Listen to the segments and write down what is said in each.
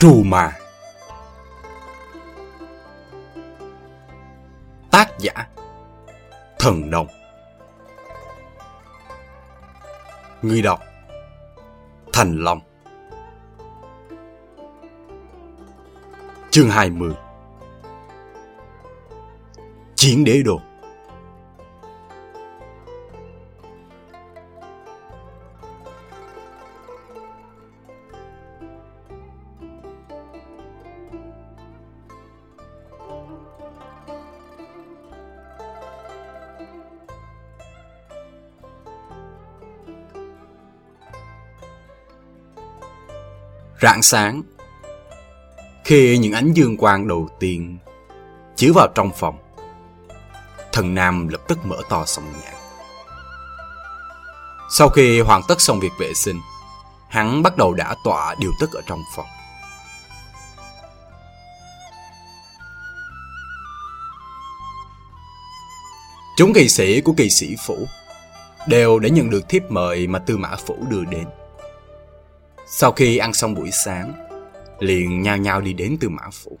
Trù mà Tác giả, Thần Đồng. Người đọc, Thành Long. Chương 20 Chiến đế đồ. Rạng sáng. Khi những ánh dương quang đầu tiên chiếu vào trong phòng, Thần Nam lập tức mở to sòng nhãn. Sau khi hoàn tất xong việc vệ sinh, Hắn bắt đầu đã tọa điều tức ở trong phòng. Chúng kỳ sĩ của kỳ sĩ phủ đều đã nhận được thiếp mời mà Tư Mã Phủ đưa đến. Sau khi ăn xong buổi sáng, liền nhao nhao đi đến từ Mã Phủ.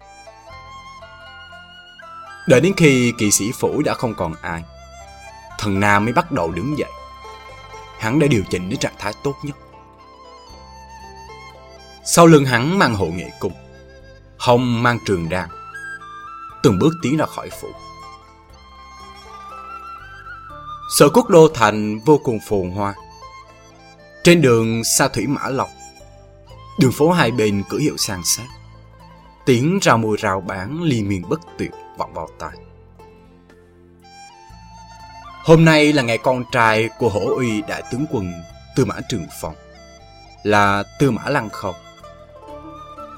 Đợi đến khi kỳ sĩ phủ đã không còn ai, thần Nam mới bắt đầu đứng dậy. Hắn đã điều chỉnh đến trạng thái tốt nhất. Sau lưng hắn mang hộ nghệ cung, hồng mang trường đan từng bước tiến ra khỏi phủ. Sở quốc đô thành vô cùng phồn hoa. Trên đường xa thủy mã lộc, đường phố hai bên cửa hiệu sang sát. Tiếng rào mùi rào bán liên miên bất tuyệt vọng vào tai. Hôm nay là ngày con trai của hổ uy đại tướng quân Tư Mã Trường Phong, là Tư Mã Lăng Không.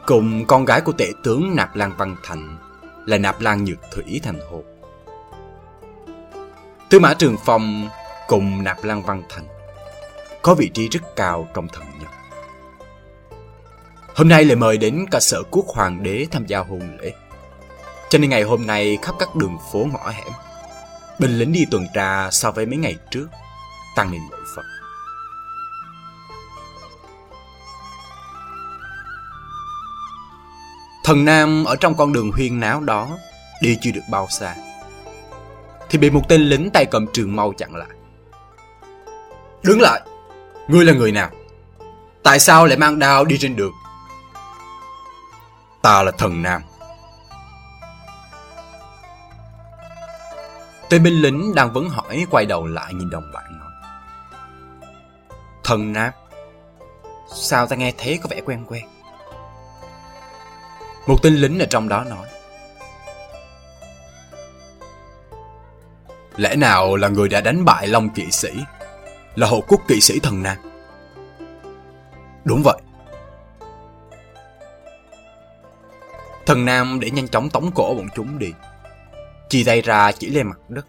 Cùng con gái của tể tướng Nạp Lan Văn Thành là Nạp Lan Nhược Thủy thành Hồ. Tư Mã Trường Phong cùng Nạp Lan Văn Thành có vị trí rất cao trong thần nhân. Hôm nay lại mời đến cả sở quốc hoàng đế tham gia hôn lễ. Cho nên ngày hôm nay khắp các đường phố ngõ hẻm, binh lính đi tuần tra so với mấy ngày trước, tăng lên mỗi phần. Thần Nam ở trong con đường huyên náo đó, đi chưa được bao xa, thì bị một tên lính tay cầm trường mâu chặn lại. Đứng lại! Ngươi là người nào? Tại sao lại mang đao đi trên đường? Ta là thần Nam. Tên binh lính đang vấn hỏi, quay đầu lại nhìn đồng bạn nói. Thần Nam? Sao ta nghe thế có vẻ quen quen? Một tên lính ở trong đó nói. Lẽ nào là người đã đánh bại Long kỵ sĩ, Là hộ quốc kỵ sĩ thần Nam Đúng vậy Thần Nam để nhanh chóng tống cổ bọn chúng đi Chỉ tay ra chỉ lên mặt đất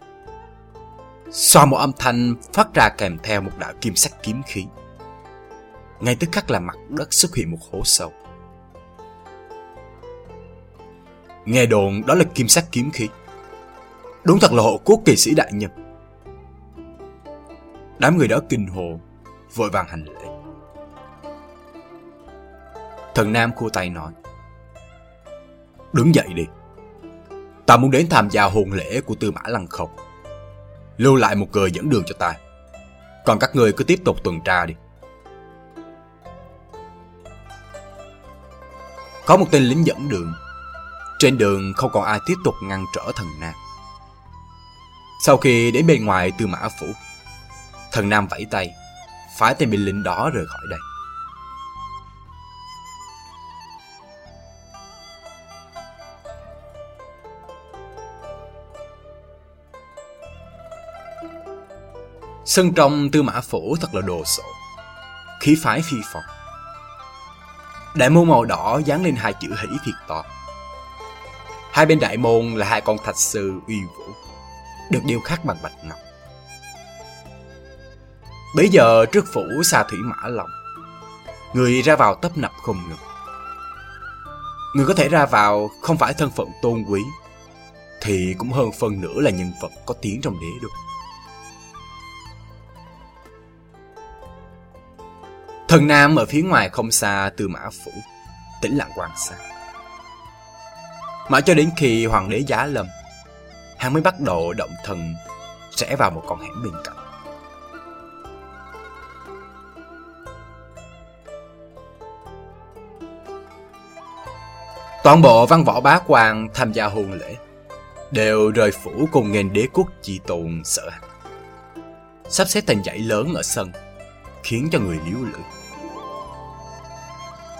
Xoa một âm thanh phát ra kèm theo một đạo kim sắc kiếm khí Ngay tức khắc là mặt đất xuất hiện một hố sâu Nghe đồn đó là kim sắc kiếm khí Đúng thật là hộ quốc kỳ sĩ đại nhân. Đám người đó kinh hồ, vội vàng hành lễ. Thần Nam khu tay nói. Đứng dậy đi. Ta muốn đến tham gia hôn lễ của Tư Mã Lăng Khộc. Lưu lại một người dẫn đường cho ta. Còn các người cứ tiếp tục tuần tra đi. Có một tên lính dẫn đường. Trên đường không còn ai tiếp tục ngăn trở thần Nam. Sau khi đến bên ngoài tư mã phủ, thần Nam vẫy tay, phái tên binh lính đó rời khỏi đây. Sân trong tư mã phủ thật là đồ sộ, khí phái phi phật. Đại môn màu đỏ dán lên hai chữ hỷ thiệt to. Hai bên đại môn là hai con thạch sư uy vũ được điêu khắc bằng bạch ngọc. Bây giờ trước phủ xa thủy mã lòng, người ra vào tấp nập không ngừng. Người có thể ra vào không phải thân phận tôn quý, thì cũng hơn phần nữa là nhân vật có tiếng trong đế được. Thần Nam ở phía ngoài không xa từ mã phủ, tĩnh lặng quan sát. Mãi cho đến khi hoàng đế giá lâm, hắn mới bắt đầu động thần rẽ vào một con hẻm bên cạnh. Toàn bộ văn võ bá quan tham gia hôn lễ đều rời phủ cùng nghênh đế quốc chi tồn sợ hãi. Sắp xếp thành dãy lớn ở sân, khiến cho người liếu lưỡi.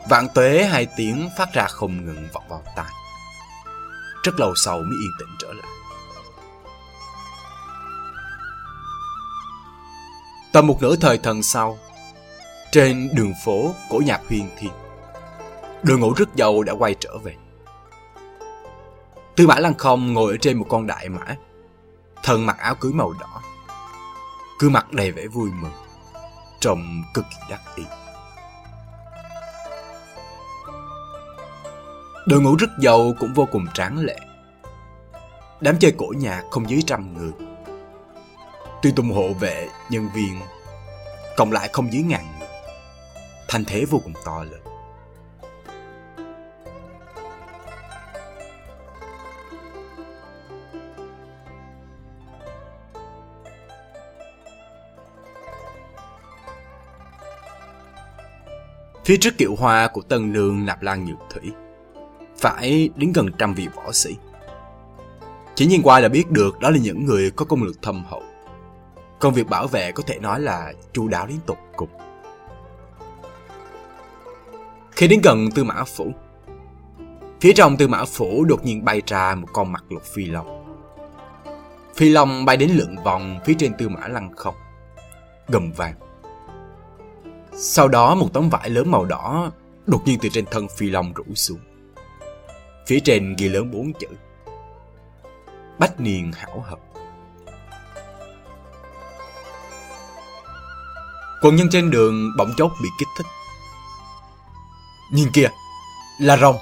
Vạn tuế hai tiếng phát ra không ngừng vọng vào tai. Rất lâu sau mới yên tĩnh trở lại. Tầm một nửa thời thần sau, trên đường phố cổ nhạc huyền thiên, đội ngũ rất giàu đã quay trở về. Tư mã lăng không ngồi ở trên một con đại mã, thần mặc áo cưới màu đỏ, cứ mặt đầy vẻ vui mừng, trông cực kỳ đắc ý. Đội ngũ rất giàu cũng vô cùng tráng lệ. Đám chơi cổ nhạc không dưới trăm người. Tuy tùng hộ vệ, nhân viên, cộng lại không dưới ngàn người. Thành thế vô cùng to lớn. Phía trước kiệu hoa của tân nương nạp lan nhược thủy phải đến gần trăm vị võ sĩ Chỉ nhìn qua là biết được đó là những người có công lực thâm hậu Công việc bảo vệ có thể nói là chu đáo đến tục cục. Khi đến gần tư mã phủ, Phía trong tư mã phủ đột nhiên bay ra một con mặt lục phi long Phi long bay đến lượn vòng phía trên tư mã lăng không, Gầm vàng sau đó một tấm vải lớn màu đỏ đột nhiên từ trên thân phi long rủ xuống. Phía trên ghi lớn bốn chữ. Bách niên hảo hợp. Quân nhân trên đường bỗng chốc bị kích thích. Nhìn kìa, là rồng.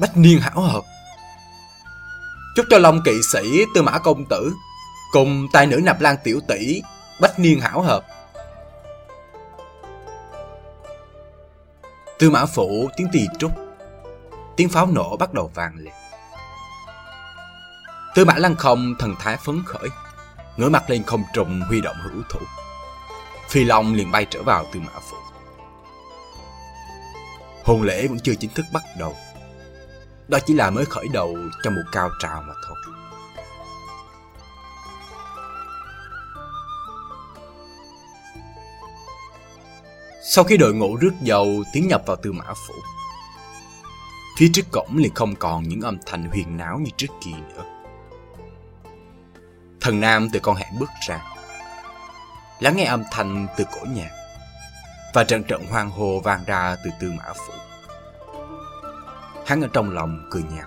Bách niên hảo hợp. Chúc cho Long kỵ sĩ Tư Mã Công Tử cùng tài nữ Nạp Lan Tiểu tỷ Bách niên hảo hợp. Tư mã phủ tiếng tỳ trúc Tiếng pháo nổ bắt đầu vang lên. Tư mã lăng không, thần thái phấn khởi, ngửa mặt lên không trùng huy động hữu thủ. Phi Long liền bay trở vào tư mã phủ. Hôn lễ vẫn chưa chính thức bắt đầu. Đó chỉ là mới khởi đầu cho một cao trào mà thôi. Sau khi đội ngũ rước dầu tiến nhập vào tư mã phủ Phía trước cổng liền không còn những âm thanh huyền náo như trước kia nữa. Thần Nam từ con hẻm bước ra, Lắng nghe âm thanh từ cổ nhạc Và trận trận hoang hồ vang ra từ tư mã phủ. Hắn ở trong lòng cười nhạt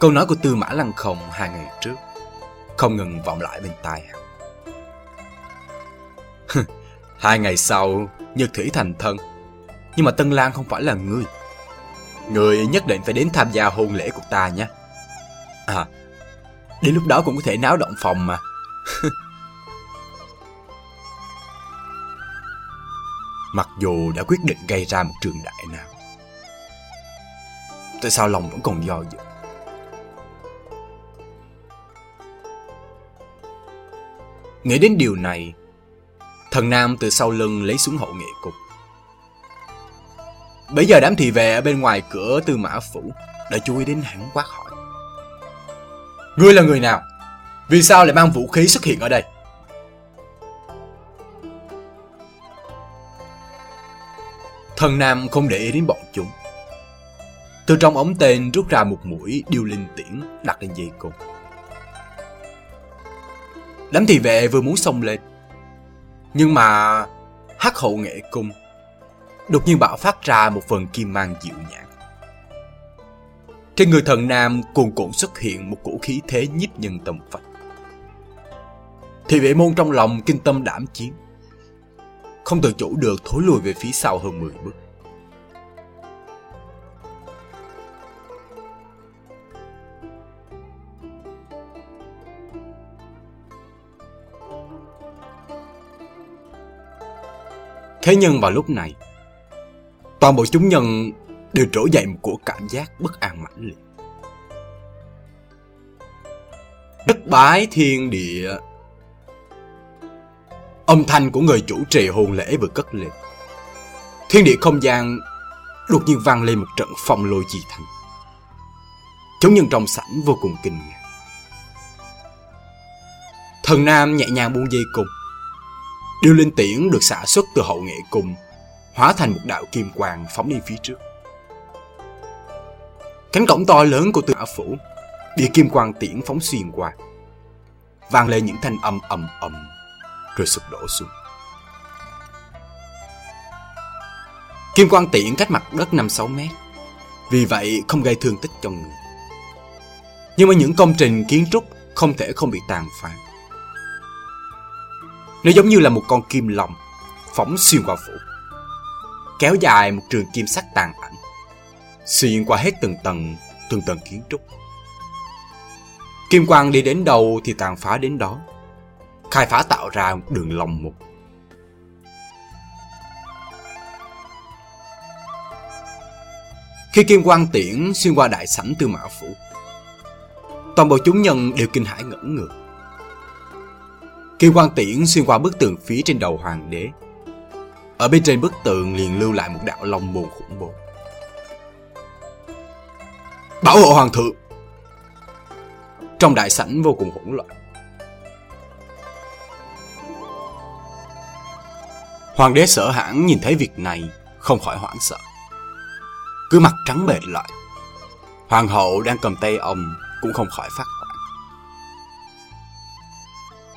Câu nói của tư mã lăng không hai ngày trước Không ngừng vọng lại bên tai hắn. Hai ngày sau, Nhật Thủy thành thân. Nhưng mà Tân Lan không phải là ngươi. Ngươi nhất định phải đến tham gia hôn lễ của ta nhé. À, đến lúc đó cũng có thể náo động phòng mà. Mặc dù đã quyết định gây ra một trường đại nào. Tại sao lòng vẫn còn do dự? Nghĩ đến điều này, Thần Nam từ sau lưng lấy xuống hậu nghệ cục. Bây giờ đám thị vệ ở bên ngoài cửa tư mã phủ đã chú ý đến hắn quát hỏi. Ngươi là người nào? Vì sao lại mang vũ khí xuất hiện ở đây? Thần Nam không để ý đến bọn chúng. Từ trong ống tên rút ra một mũi điêu linh tiễn đặt lên dây cung. Đám thị vệ vừa muốn xông lên nhưng mà hắc hậu nghệ cung đột nhiên bạo phát ra một phần kim mang dịu nhạt. Trên người thần nam cuồn cuộn xuất hiện một cổ khí thế nhiếp nhân tâm phách. Thì vệ môn trong lòng kinh tâm đảm chiến. Không tự chủ được thối lùi về phía sau hơn 10 bước. Thế nhưng vào lúc này, toàn bộ chúng nhân đều trỗi dậy một của cảm giác bất an mãnh liệt. Đất bái thiên địa Âm thanh của người chủ trì hôn lễ vừa cất lên. Thiên địa không gian đột nhiên vang lên một trận phong lôi chi thành. Chúng nhân trong sảnh vô cùng kinh ngạc. Thần Nam nhẹ nhàng buông dây cung. Điêu linh tiễn được xả xuất từ hậu nghệ cung, hóa thành một đạo kim quang phóng đi phía trước. Cánh cổng to lớn của tư mã phủ bị kim quang tiễn phóng xuyên qua. Vang lên những thanh âm ầm ầm rồi sụp đổ xuống. Kim quang tiễn cách mặt đất 5-6 mét, vì vậy không gây thương tích cho người. Nhưng mà những công trình kiến trúc không thể không bị tàn phá. Nó giống như là một con kim lòng phóng xuyên qua phủ. Kéo dài một trường kim sắc tàn ảnh, xuyên qua hết từng tầng, từng tầng kiến trúc. Kim quang đi đến đâu thì tàn phá đến đó khai phá tạo ra một đường lòng mục. Khi kim quang tiễn xuyên qua đại sảnh tư mã phủ, toàn bộ chúng nhân đều kinh hãi ngẩn ngược Kim quang tiễn xuyên qua bức tường phía trên đầu hoàng đế. Ở bên trên bức tường liền lưu lại một đạo long môn khủng bố. Bảo hộ hoàng thượng! Trong đại sảnh vô cùng hỗn loạn. Hoàng đế sợ hãng nhìn thấy việc này, không khỏi hoảng sợ. Cứ mặt trắng bệch lại. Hoàng hậu đang cầm tay ông cũng không khỏi phát.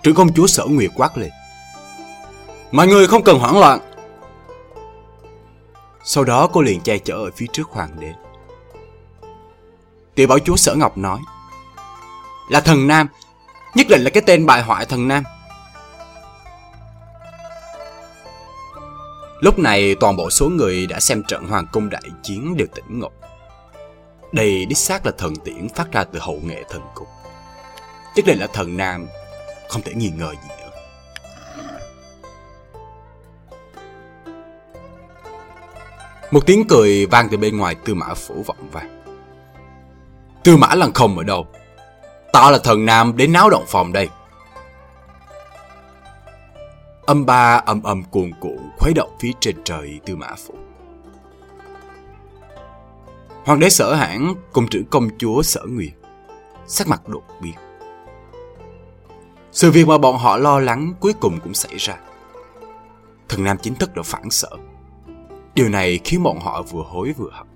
Trưởng công chúa sở nguyệt quát lên. Mọi người không cần hoảng loạn. Sau đó cô liền che chở ở phía trước hoàng đế. Tiểu bảo chúa sở ngọc nói. Là thần nam, nhất định là cái tên bại hoại thần nam. Lúc này toàn bộ số người đã xem trận hoàng cung đại chiến đều tỉnh ngộ. Đây đích xác là thần tiễn phát ra từ hậu nghệ thần cung. Chắc định là thần nam, không thể nghi ngờ gì nữa. Một tiếng cười vang từ bên ngoài tư mã phủ vọng vang. Tư mã lăng không ở đâu? Ta là thần nam đến náo động phòng đây. Âm ba âm âm cuồn cuộn khuấy động phía trên trời tư mã phủ. Hoàng đế sở hãng cùng trưởng công chúa sở nguyệt, sắc mặt đột biến. Sự việc mà bọn họ lo lắng cuối cùng cũng xảy ra. Thần Nam chính thức đã phản sợ. Điều này khiến bọn họ vừa hối vừa hận.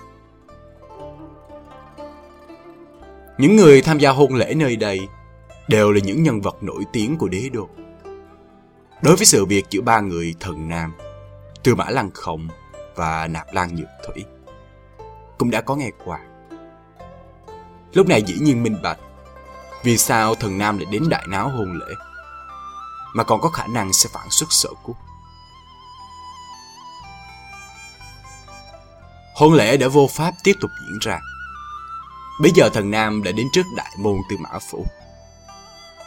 Những người tham gia hôn lễ nơi đây đều là những nhân vật nổi tiếng của đế đô. Đối với sự việc giữa ba người thần nam, Tư Mã Lăng Khổng và Nạp Lan Nhược Thủy, cũng đã có nghe qua. Lúc này dĩ nhiên minh bạch, vì sao thần nam lại đến đại náo hôn lễ, mà còn có khả năng sẽ phản xuất sở quốc. Hôn lễ đã vô pháp tiếp tục diễn ra. Bây giờ thần nam đã đến trước đại môn Tư Mã Phủ.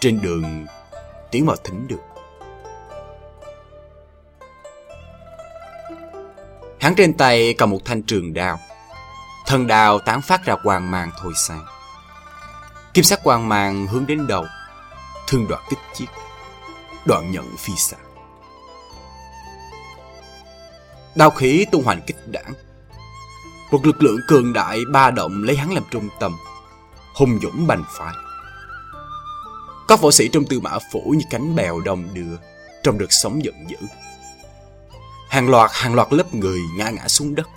Trên đường tiến vào thính đường. Hắn trên tay cầm một thanh trường đao. Thân đao tán phát ra quang mang thôi sáng. Kim sắc quang mang hướng đến đầu. Thương đoạn kích chiết. Đoạn nhận phi xa. Đao khí tung hoành kích đảng. Một lực lượng cường đại ba động lấy hắn làm trung tâm. Hùng dũng bành phái. Các võ sĩ trong tư mã phủ như cánh bèo đồng đưa, trong được sống giận dữ. Hàng loạt hàng loạt lớp người ngã ngã xuống đất.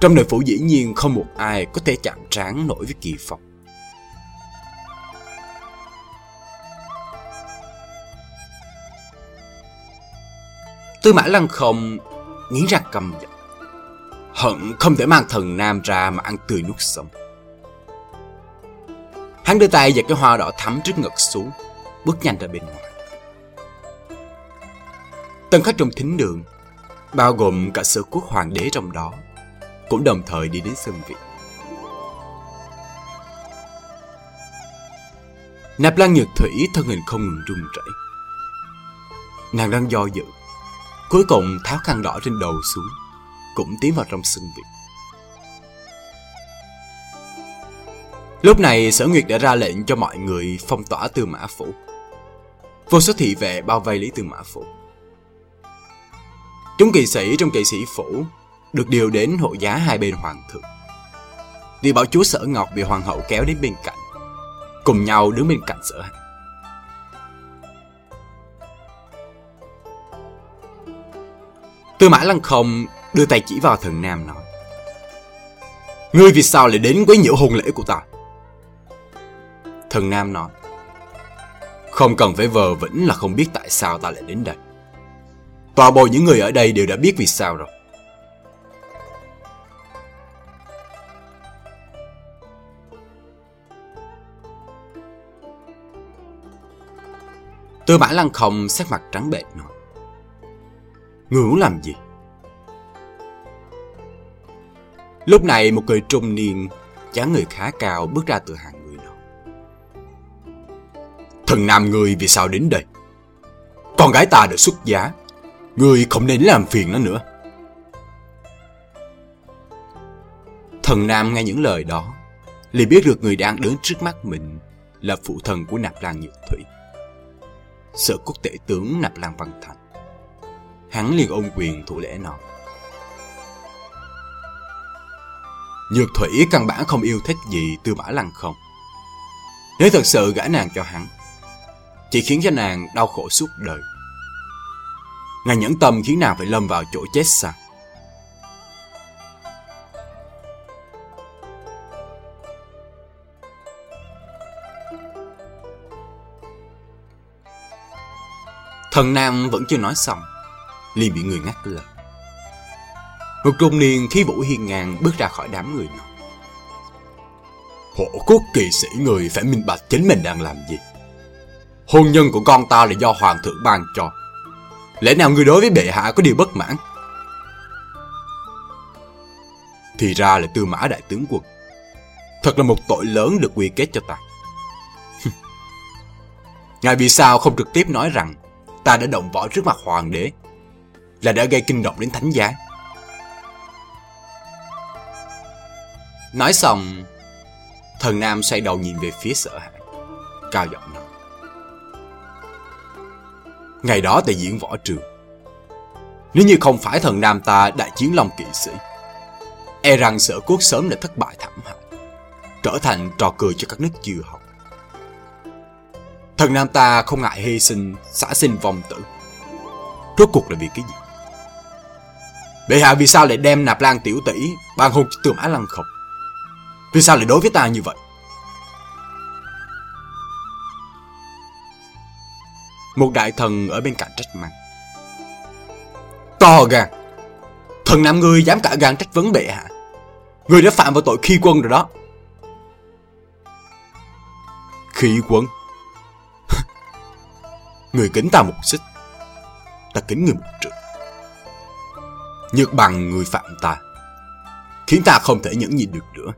Trong đời phủ dĩ nhiên không một ai có thể chạm trán nổi với kỳ phong. Tư mã lăng không nghiến răng cầm giận. Hận không thể mang thần nam ra mà ăn tươi nuốt sống. Hắn đưa tay giật cái hoa đỏ thắm trước ngực xuống, bước nhanh ra bên ngoài. Tân khách trong thính đường, bao gồm cả sở quốc hoàng đế trong đó, cũng đồng thời đi đến sân vị. Nạp Lan Nhược Thủy thân hình không ngừng run rẩy. Nàng đang do dự, Cuối cùng tháo khăn đỏ trên đầu xuống, Cũng tiến vào trong sân viện. Lúc này sở nguyệt đã ra lệnh cho mọi người phong tỏa tư mã phủ. Vô số thị vệ bao vây lấy tư mã phủ. Chúng kỵ sĩ trong kỵ sĩ phủ Được điều đến hộ giá hai bên hoàng thượng. Địa bảo chúa sở ngọc bị hoàng hậu kéo đến bên cạnh, Cùng nhau đứng bên cạnh sở Hạnh Tư mã lăng không đưa tay chỉ vào thần nam nói, Ngươi vì sao lại đến quấy nhiễu hôn lễ của ta? Thần nam nói, Không cần phải vờ vĩnh là không biết tại sao ta lại đến đây. Toàn bộ những người ở đây đều đã biết vì sao rồi. Tư mã lăng không sắc mặt trắng bệch nói Người muốn làm gì? Lúc này một người trung niên, dáng người khá cao bước ra từ hàng người nọ. Thần nam người vì sao đến đây? Con gái ta được xuất giá, người không nên làm phiền nó nữa. Thần nam nghe những lời đó, liền biết được người đang đứng trước mắt mình là phụ thần của Nạp Lan Nhược Thủy. Sở quốc tể tướng Nạp Lan Văn Thành hắn liền ôm quyền thủ lễ nói. Nhược thủy căn bản không yêu thích gì tư mã lăng không. Nếu thật sự gã nàng cho hắn, chỉ khiến cho nàng đau khổ suốt đời. Ngài nhẫn tâm khiến nàng phải lâm vào chỗ chết sao? Thần Nam vẫn chưa nói xong liền bị người ngắt lời. Một trung niên khí vũ hiên ngang bước ra khỏi đám người nọ. Hộ quốc kỳ sĩ người phải minh bạch chính mình đang làm gì. Hôn nhân của con ta là do hoàng thượng ban cho. Lẽ nào người đối với bệ hạ có điều bất mãn? Thì ra là tư mã đại tướng quân. Thật là một tội lớn được quy kết cho ta. Ngài vì sao không trực tiếp nói rằng ta đã động võ trước mặt hoàng đế là đã gây kinh động đến thánh giá. Nói xong, thần nam xoay đầu nhìn về phía sợ hãi, cao giọng nói. Ngày đó tại diễn võ trường, nếu như không phải thần nam ta đại chiến long kỵ sĩ, e rằng sở quốc sớm đã thất bại thảm hại, trở thành trò cười cho các nước chư học. Thần nam ta không ngại hy sinh, xả sinh vòng tử. Rốt cuộc là vì cái gì? Bệ hạ vì sao lại đem nạp lan tiểu tỷ Bàn hùng tưởng tường á lăng không? Vì sao lại đối với ta như vậy? Một đại thần ở bên cạnh trách mắng. To gan! Thần nam ngươi dám cả gan trách vấn bệ hạ. Ngươi đã phạm vào tội khi quân rồi đó. Khi quân? người kính ta một xích. Ta kính người một trượng nhược bằng người phạm ta, khiến ta không thể nhẫn nhịn được nữa.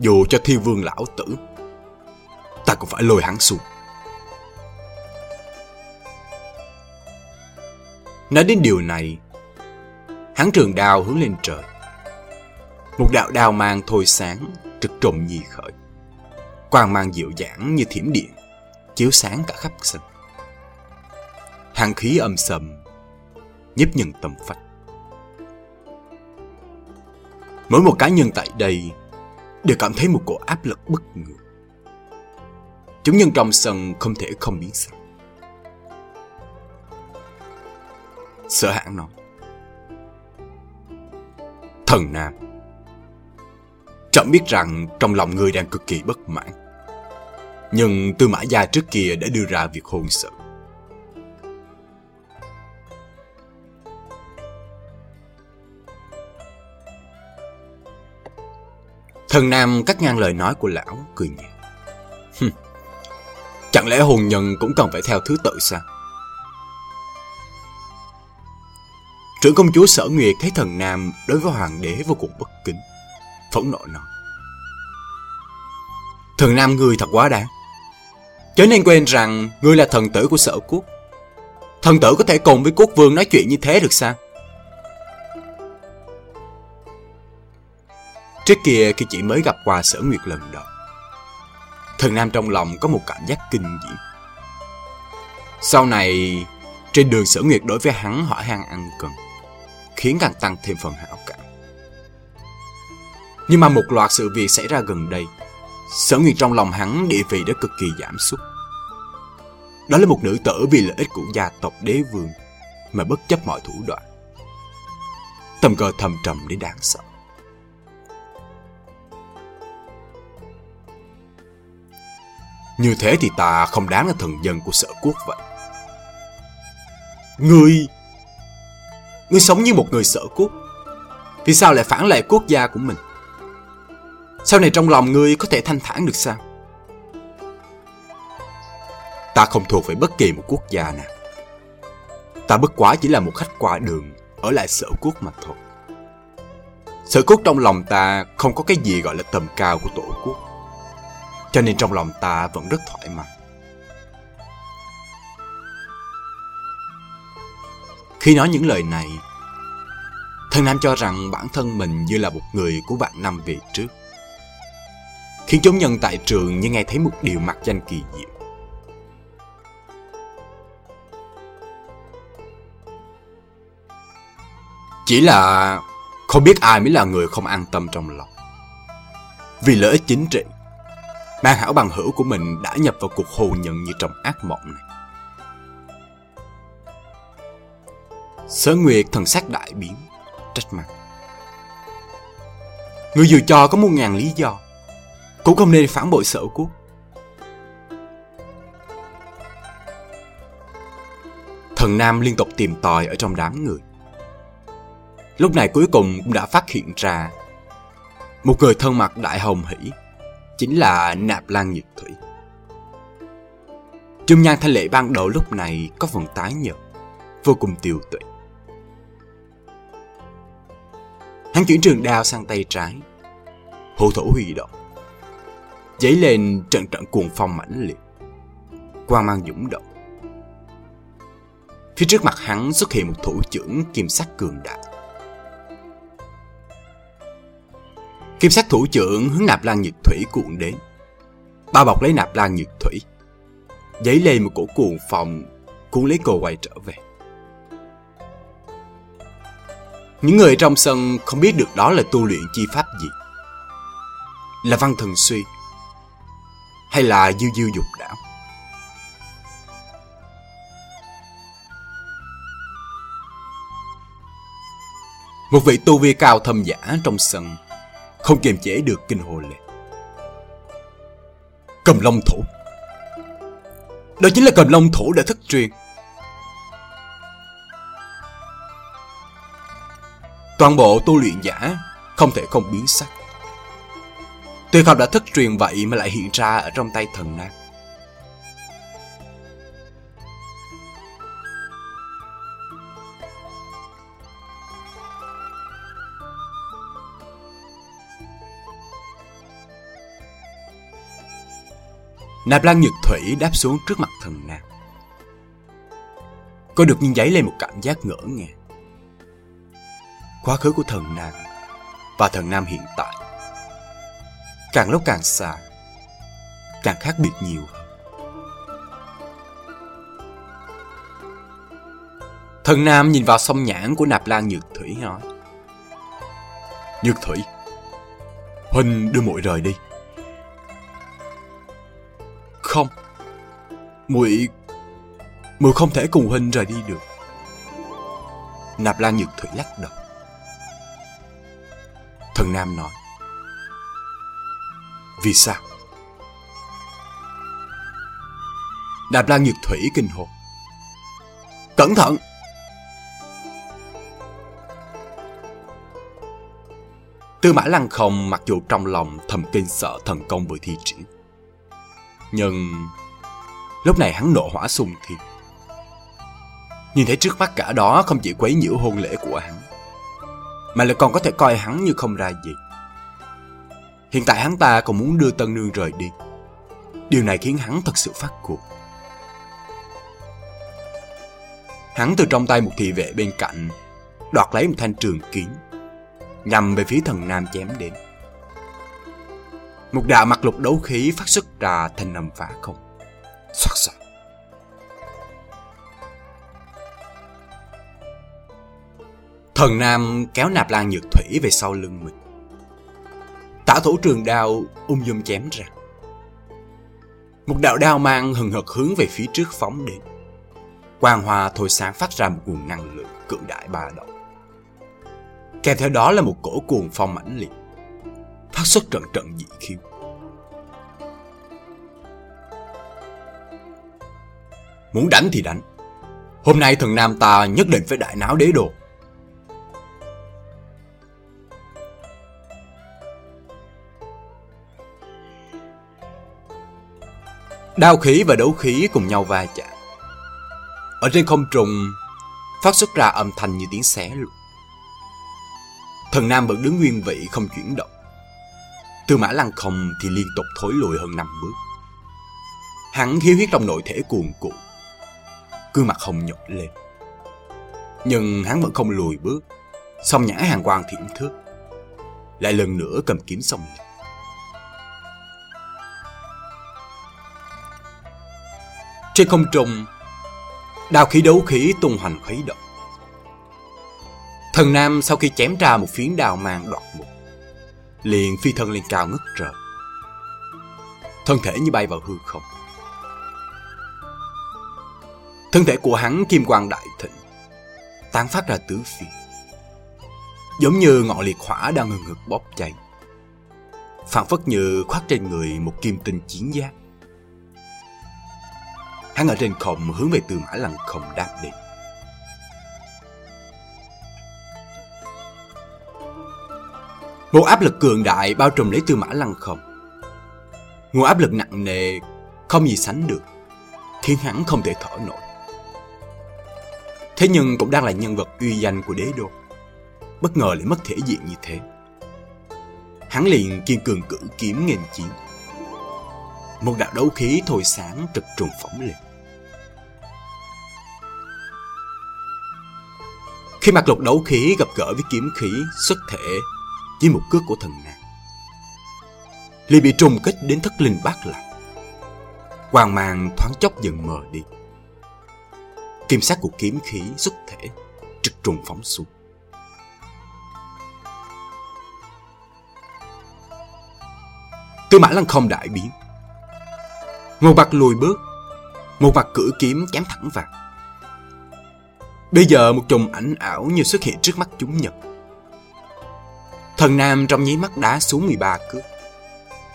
Dù cho thiên vương lão tử, ta cũng phải lôi hắn xuống. Nói đến điều này, hắn trường đao hướng lên trời. Một đạo đao mang thôi sáng, trực trùng nhì khởi. Quang mang dịu dàng như thiểm điện, chiếu sáng cả khắp sân. Hàng khí âm sầm, nhấp nhân tầm phách. Mỗi một cá nhân tại đây đều cảm thấy một cổ áp lực bất ngờ. Chúng nhân trong sân không thể không biến sắc. Sở hãng nói. Thần Nam Trọng biết rằng trong lòng người đang cực kỳ bất mãn. Nhưng Tư Mã Gia trước kia đã đưa ra việc hôn sự. Thần Nam cắt ngang lời nói của lão, cười nhẹ. Chẳng lẽ hồn nhân cũng cần phải theo thứ tự sao? Trưởng công chúa Sở Nguyệt thấy thần Nam đối với hoàng đế vô cùng bất kính. Phẫn nộ nói. Thần Nam ngươi thật quá đáng. Chớ nên quên rằng ngươi là thần tử của sở quốc. Thần tử có thể cùng với quốc vương nói chuyện như thế được sao? Trước kia khi chỉ mới gặp qua sở nguyệt lần đầu Thần Nam trong lòng có một cảm giác kinh dị Sau này, Trên đường sở nguyệt đối với hắn hỏi han ăn cần Khiến càng tăng thêm phần hảo cảm. Nhưng mà một loạt sự việc xảy ra gần đây, Sở nguyệt trong lòng hắn địa vị đã cực kỳ giảm sút. Đó là một nữ tử vì lợi ích của gia tộc đế vương Mà bất chấp mọi thủ đoạn, Tâm cơ thầm trầm đến đáng sợ. Như thế thì ta không đáng là thần dân của sở quốc vậy. Ngươi... Ngươi sống như một người sở quốc. Vì sao lại phản lại quốc gia của mình? Sau này trong lòng ngươi có thể thanh thản được sao? Ta không thuộc về bất kỳ một quốc gia nào. Ta bất quá chỉ là một khách qua đường ở lại sở quốc mà thôi. Sở quốc trong lòng ta không có cái gì gọi là tầm cao của tổ quốc. Cho nên trong lòng ta vẫn rất thoải mái. Khi nói những lời này, thần Nam cho rằng bản thân mình như là một người của vạn năm về trước. Khiến chúng nhân tại trường như nghe thấy một điều mặt danh kỳ diệu. Chỉ là không biết ai mới là người không an tâm trong lòng. Vì lợi ích chính trị, Ban hảo bằng hữu của mình đã nhập vào cuộc hồ nhận như trong ác mộng này. Sở Nguyệt thần sắc đại biến, trách mặt. Người dù cho có một ngàn lý do, cũng không nên phản bội sở quốc. Thần Nam liên tục tìm tòi ở trong đám người. Lúc này cuối cùng cũng đã phát hiện ra một người thân mặt đại hồng hỷ chính là Nạp Lan nhược Thủy. Trung nhan thanh lệ ban đầu lúc này có phần tái nhợt, vô cùng tiêu tụy. Hắn chuyển trường đao sang tay trái, hộ thủ huy động. Dấy lên trận trận cuồng phong mãnh liệt, quang mang dũng động. Phía trước mặt hắn xuất hiện một thủ trưởng kim sắc cường đại. Kim sắc thủ trưởng hướng nạp lan nhiệt thủy cuộn đến. Bao bọc lấy nạp lan nhiệt thủy. Giấy lên một cổ cuồng phòng, cuốn lấy cô quay trở về. Những người trong sân không biết được đó là tu luyện chi pháp gì. Là văn thần suy, hay là dư dư dục đảo. Một vị tu vi cao thâm giả trong sân không kiềm chế được kinh hồn lên. Cầm long thủ Đó chính là cầm long thủ đã thất truyền. Toàn bộ tu luyện giả Không thể không biến sắc. Tuyệt học đã thất truyền vậy mà lại hiện ra ở trong tay thần nam. Nạp Lan Nhược Thủy đáp xuống trước mặt thần nam. Cô được nhìn giấy lên một cảm giác ngỡ ngàng. Quá khứ của thần nam và thần nam hiện tại càng lúc càng xa, càng khác biệt nhiều hơn. Thần nam nhìn vào sông nhãn của Nạp Lan Nhược Thủy nói. Nhược Thủy, Huynh đưa muội rời đi. Không muội muội không thể cùng huynh rời đi được Nạp Lan Nhược Thủy lắc đầu Thần Nam nói, Vì sao? Nạp Lan Nhược Thủy kinh hồn Cẩn thận! Tư Mã Lăng Không mặc dù trong lòng thầm kinh sợ thần công vừa thi triển nhưng lúc này hắn nộ hỏa sùng thiệt Nhìn thấy trước mắt cả đó không chỉ quấy nhiễu hôn lễ của hắn, mà lại còn có thể coi hắn như không ra gì. Hiện tại hắn ta còn muốn đưa Tân Nương rời đi. Điều này khiến hắn thật sự phát cuộc. Hắn từ trong tay một thị vệ bên cạnh, đoạt lấy một thanh trường kiếm, nhằm về phía thần nam chém đến. Một đạo mặt lục đấu khí phát xuất ra thành nầm phá không. Xoạt xoạt. Thần Nam kéo nạp lan nhược thủy về sau lưng mình. Tả thủ trường đao ung dung chém ra. Một đạo đao mang hừng hực hướng về phía trước phóng đến. Quang hoa thôi sáng phát ra một nguồn năng lượng cự đại ba động. Kèm theo đó là một cổ cuồng phong mãnh liệt, phát xuất trận trận dị khiêu. Muốn đánh thì đánh. Hôm nay thần nam ta nhất định phải đại náo đế đồ. Đao khí và đấu khí cùng nhau va chạm. Ở trên không trùng, phát xuất ra âm thanh như tiếng xé luôn. Thần Nam vẫn đứng nguyên vị không chuyển động. Tư mã lăng không thì liên tục thối lùi hơn năm bước. Hắn hiếu huyết trong nội thể cuồn cuộn. Gương mặt hồng nhột lên. Nhưng hắn vẫn không lùi bước. Xong nhã hàng quang thiểm thước. Lại lần nữa cầm kiếm xong lên. Trên không trung, đao khí đấu khí tung hoành khuấy động. Thần Nam sau khi chém ra một phiến đào mang đoạt mục, liền phi thân lên cao ngất trời. Thân thể như bay vào hư không. Thân thể của hắn kim quang đại thịnh, tán phát ra tứ phía. Giống như ngọn liệt hỏa đang ngừng ngực bóp cháy. phản phất như khoác trên người một kim tinh chiến giáp. Hắn ở trên không hướng về từ mã lăng không đáp đến. Một áp lực cường đại bao trùm lấy tư mã lăng không. Nguồn áp lực nặng nề không gì sánh được, khiến hắn không thể thở nổi. Thế nhưng cũng đang là nhân vật uy danh của đế đô. Bất ngờ lại mất thể diện như thế. Hắn liền kiên cường cử kiếm nghênh chiến. Một đạo đấu khí thôi sáng trực trùng phóng lên. Khi mặt lục đấu khí gặp gỡ với kiếm khí xuất thể với một cước của thần nàng. liền bị trùng kích đến thất linh bát lạc. Hoàng màng thoáng chốc dần mờ đi. Kim sắc của kiếm khí xuất thể trực trùng phóng xuống. Tư mã lăng không đại biến. Một mặt lùi bước, một mặt cử kiếm chém thẳng vào. Bây giờ một chùm ảnh ảo như xuất hiện trước mắt chúng nhật. Thần Nam trong nháy mắt đá xuống 13 cước,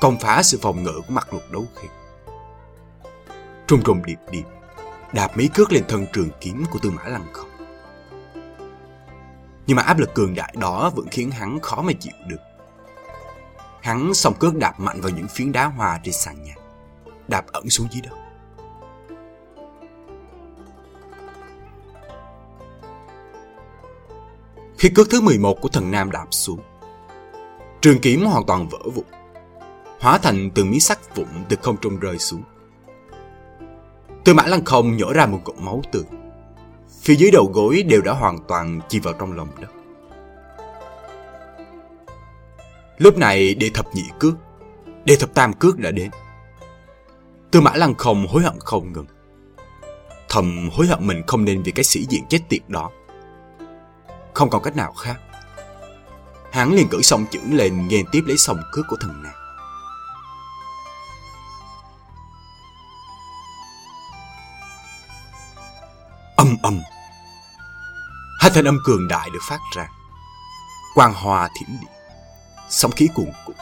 công phá sự phòng ngự của mặt luật đấu khí. Trung trùng điệp điệp, đạp mấy cước lên thân trường kiếm của tư mã lăng không. Nhưng mà áp lực cường đại đó vẫn khiến hắn khó mà chịu được. Hắn xong cước đạp mạnh vào những phiến đá hòa trên sàn nhà, đạp ẩn xuống dưới đất. Khi cước thứ 11 của thần Nam đạp xuống, trường kiếm hoàn toàn vỡ vụn, hóa thành từng miếng sắt vụn từ không trung rơi xuống. Tư mã lăng không nhổ ra một cột máu tươi. Phía dưới đầu gối đều đã hoàn toàn chìm vào trong lòng đất. Lúc này đệ thập nhị cước, đệ thập tam cước đã đến. Tư mã lăng không hối hận không ngừng. Thầm hối hận mình không nên vì cái sĩ diện chết tiệt đó không còn cách nào khác. Hắn liền cử song chữ lên, nghe tiếp lấy song cước của thần nàng. Âm âm. Hai thanh âm cường đại được phát ra. Quang hòa thiểm điện. Sóng khí cuồn cuộn.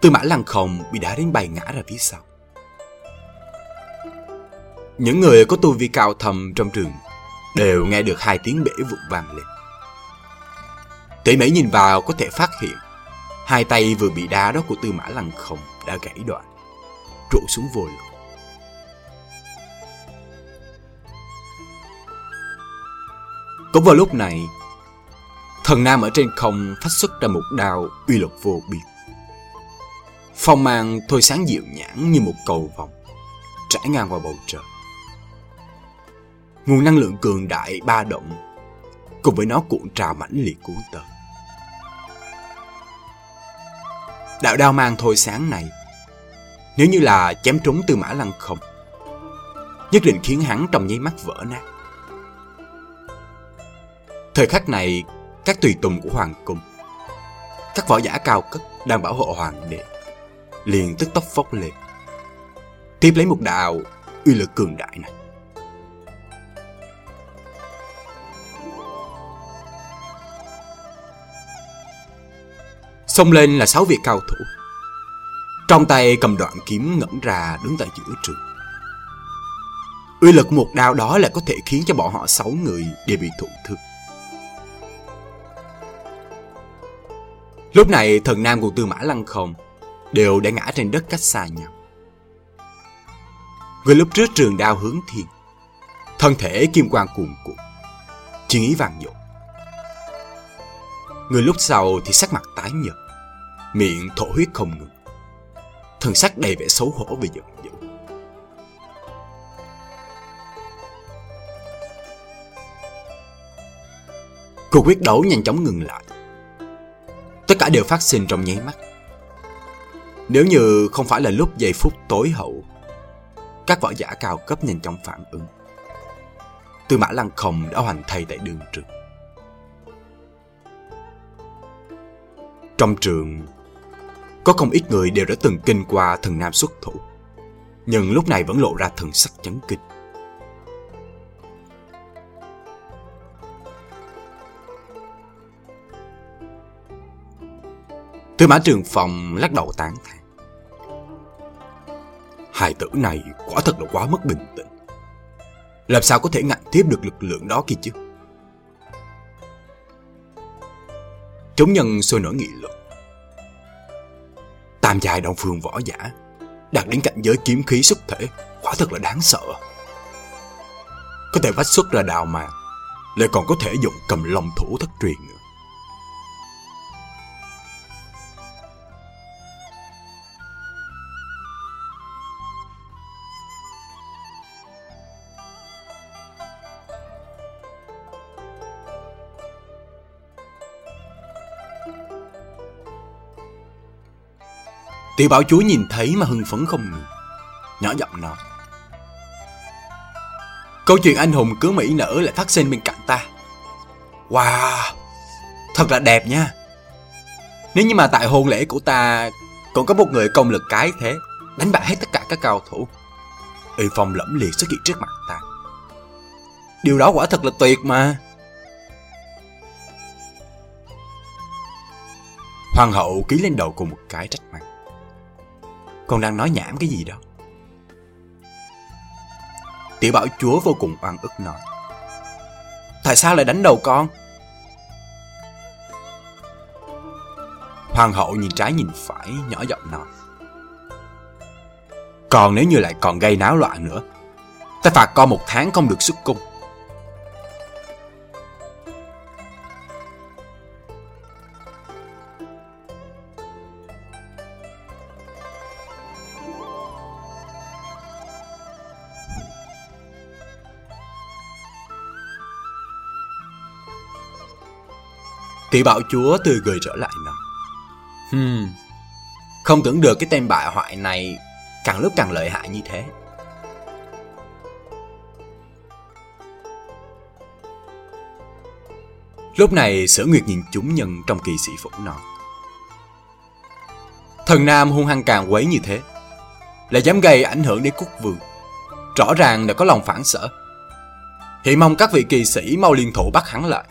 Tư mã lăng không bị đá đến bay ngã ra phía sau. Những người có tu vi cao thầm trong trường đều nghe được hai tiếng bể vụn vang lên. Tỷ Mỹ nhìn vào có thể phát hiện hai tay vừa bị đá đó của Tư Mã Lăng Không đã gãy đoạn, trụ xuống vô lực. Cũng vào lúc này, thần nam ở trên không phát xuất ra một đao uy lực vô biên. Phong mang thôi sáng dịu nhãn như một cầu vòng, trải ngang qua bầu trời. Nguồn năng lượng cường đại ba động cùng với nó cuộn trào mãnh liệt cuốn tới. Đạo đao mang thôi sáng này nếu như là chém trúng tư mã lăng không nhất định khiến hắn trong nháy mắt vỡ nát. Thời khắc này, các tùy tùng của hoàng cung, các võ giả cao cấp đang bảo hộ hoàng đế, liền tức tốc phốc lên, tiếp lấy một đạo uy lực cường đại này. Xông lên là sáu vị cao thủ. Trong tay cầm đoạn kiếm ngẩn ra đứng tại giữa trường. Uy lực một đao đó là có thể khiến cho bọn họ sáu người đều bị thụ thương. Lúc này thần nam cùng tư mã lăng không đều đã ngã trên đất cách xa nhau. Người lúc trước trường đao hướng thiên, thân thể kim quang cuồn cuộn, chiến ý vàng dội. Người lúc sau thì sắc mặt tái nhợt, miệng thổ huyết không ngừng. Thần sắc đầy vẻ xấu hổ và giận dữ. Cuộc quyết đấu nhanh chóng ngừng lại. Tất cả đều phát sinh trong nháy mắt. Nếu như không phải là lúc giây phút tối hậu, các võ giả cao cấp nhanh chóng phản ứng. Tư mã lăng không đã hoàn thầy tại đường trường. Trong trường, có không ít người đều đã từng kinh qua thần nam xuất thủ, nhưng lúc này vẫn lộ ra thần sắc chấn kinh. Tư mã trường phòng lắc đầu tán thán. Hài tử này quả thật là quá mất bình tĩnh. Làm sao có thể ngạnh tiếp được lực lượng đó kia chứ? Chúng nhân sôi nổi nghị luận. Tam giai đồng phương võ giả, đạt đến cảnh giới kiếm khí xuất thể, quả thật là đáng sợ. Có thể vách xuất ra đào mà, lại còn có thể dùng cầm lòng thủ thất truyền nữa. Tiểu bảo chúa nhìn thấy mà hưng phấn không ngừng. Nhỏ giọng nói, Câu chuyện anh hùng cứu Mỹ nở lại phát sinh bên cạnh ta. Wow, Thật là đẹp nha. Nếu như mà tại hôn lễ của ta còn có một người công lực cái thế, Đánh bại hết tất cả các cao thủ. Y phong lẫm liệt xuất hiện trước mặt ta. Điều đó quả thật là tuyệt mà. Hoàng hậu ký lên đầu cùng một cái trách mắng con đang nói nhảm cái gì đó. Tiểu bảo chúa vô cùng oan ức nói, Tại sao lại đánh đầu con? Hoàng hậu nhìn trái nhìn phải, nhỏ giọng nói, Còn nếu như lại còn gây náo loạn nữa, Ta phạt con một tháng không được xuất cung. Thì bảo chúa tươi cười trở lại nói. Hmm, không tưởng được cái tên bại hoại này càng lúc càng lợi hại như thế. Lúc này sở nguyệt nhìn chúng nhân trong kỳ sĩ phủ nói. Thần Nam hung hăng càng quấy như thế, là dám gây ảnh hưởng đến quốc vương. Rõ ràng đã có lòng phản sở. Hiện mong các vị kỳ sĩ mau liên thủ bắt hắn lại.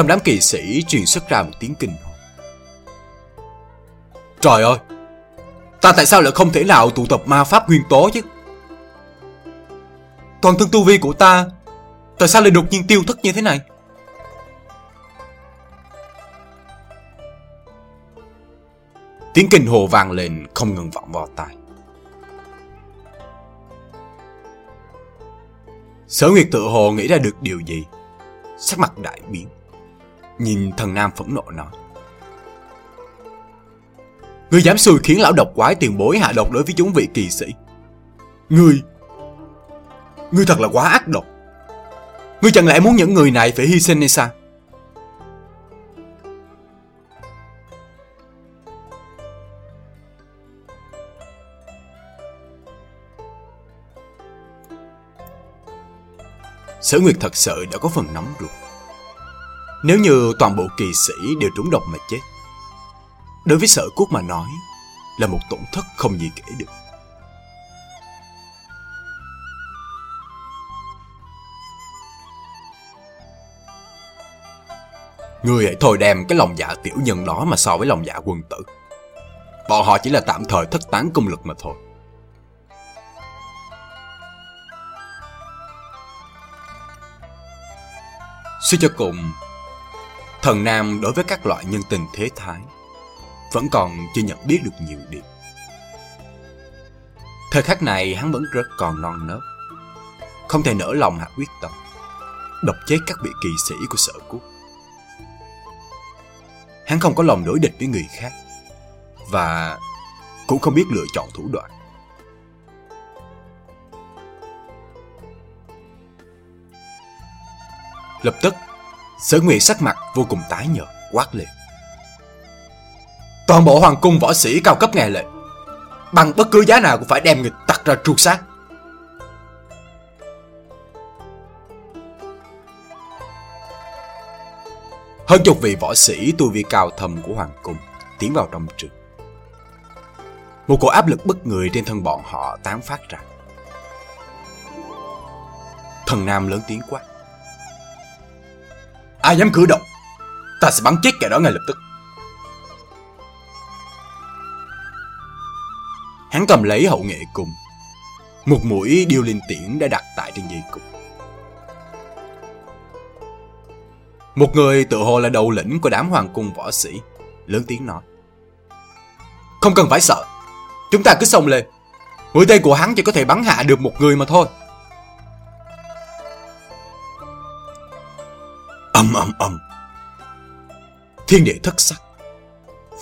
Trong đám kỳ sĩ truyền xuất ra một tiếng kinh hồn. Trời ơi! Ta tại sao lại không thể nào tụ tập ma pháp nguyên tố chứ? Toàn thân tu vi của ta Tại sao lại đột nhiên tiêu thất như thế này? Tiếng kinh hồ vang lên không ngừng vọng vào tai. Sở Nguyệt tự hồ nghĩ ra được điều gì, sắc mặt đại biến. Nhìn thần nam phẫn nộ nói Ngươi dám xui khiến lão độc quái tiền bối hạ độc đối với chúng vị kỳ sĩ. Ngươi... Ngươi thật là quá ác độc. Ngươi chẳng lẽ muốn những người này phải hy sinh hay sao? Sở Nguyệt thật sự đã có phần nóng ruột. Nếu như toàn bộ kỳ sĩ đều trúng độc mà chết, đối với sở quốc mà nói là một tổn thất không gì kể được. Người hãy thôi đem cái lòng dạ tiểu nhân đó mà so với lòng dạ quân tử. Bọn họ chỉ là tạm thời thất tán công lực mà thôi. Suy cho cùng, thần Nam đối với các loại nhân tình thế thái vẫn còn chưa nhận biết được nhiều điều. Thời khắc này hắn vẫn rất còn non nớt, không thể nở lòng hạ quyết tâm, độc chết các vị kỳ sĩ của sở quốc. Hắn không có lòng đối địch với người khác, và cũng không biết lựa chọn thủ đoạn. Lập tức, sở nguyệt sắc mặt vô cùng tái nhợt, quát lên. Toàn bộ hoàng cung võ sĩ cao cấp nghe lệnh, bằng bất cứ giá nào cũng phải đem người tặc ra tru sát. Hơn chục vị võ sĩ tu vi cao thầm của hoàng cung tiến vào trong trường. Một cổ áp lực bất người trên thân bọn họ tán phát ra. Thần Nam lớn tiếng quát. Ai dám cử động, Ta sẽ bắn chết kẻ đó ngay lập tức. Hắn cầm lấy hậu nghệ cùng, Một mũi điêu linh tiễn đã đặt tại trên dây cung Một người tự hồ là đầu lĩnh của đám hoàng cung võ sĩ, Lớn tiếng nói. Không cần phải sợ, Chúng ta cứ xông lên. Mũi tên của hắn chỉ có thể bắn hạ được một người mà thôi. Âm âm âm. Thiên địa thất sắc.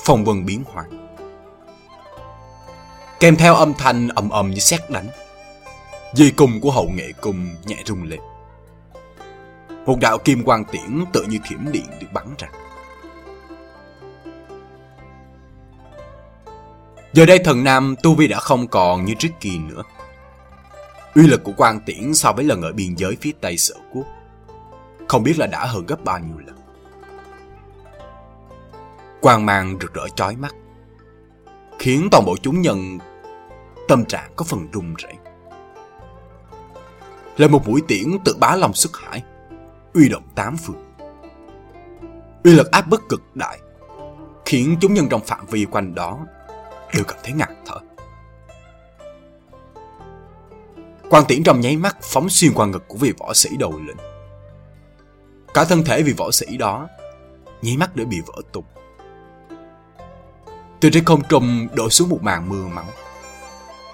Phong vân biến hoàng Kèm theo âm thanh ầm ầm như sét đánh. Dây cung của hậu nghệ cung nhẹ rung lên. Một đạo kim quang tiễn tự như thiểm điện được bắn ra. Giờ đây thần nam tu vi đã không còn như trước kỳ nữa. Uy lực của quang tiễn so với lần ở biên giới phía tây sở quốc không biết là đã hơn gấp bao nhiêu lần. Quang mang rực rỡ chói mắt, khiến toàn bộ chúng nhân tâm trạng có phần run rẩy. Là một mũi tiễn tự bá lòng sức hải, uy động tám phương. Uy lực áp bức cực đại, khiến chúng nhân trong phạm vi quanh đó đều cảm thấy ngạt thở. Quang tiễn trong nháy mắt phóng xuyên qua ngực của vị võ sĩ đầu lĩnh. Cả thân thể vì võ sĩ đó nháy mắt để bị vỡ tung. Từ trên không trung đổ xuống một màn mưa máu,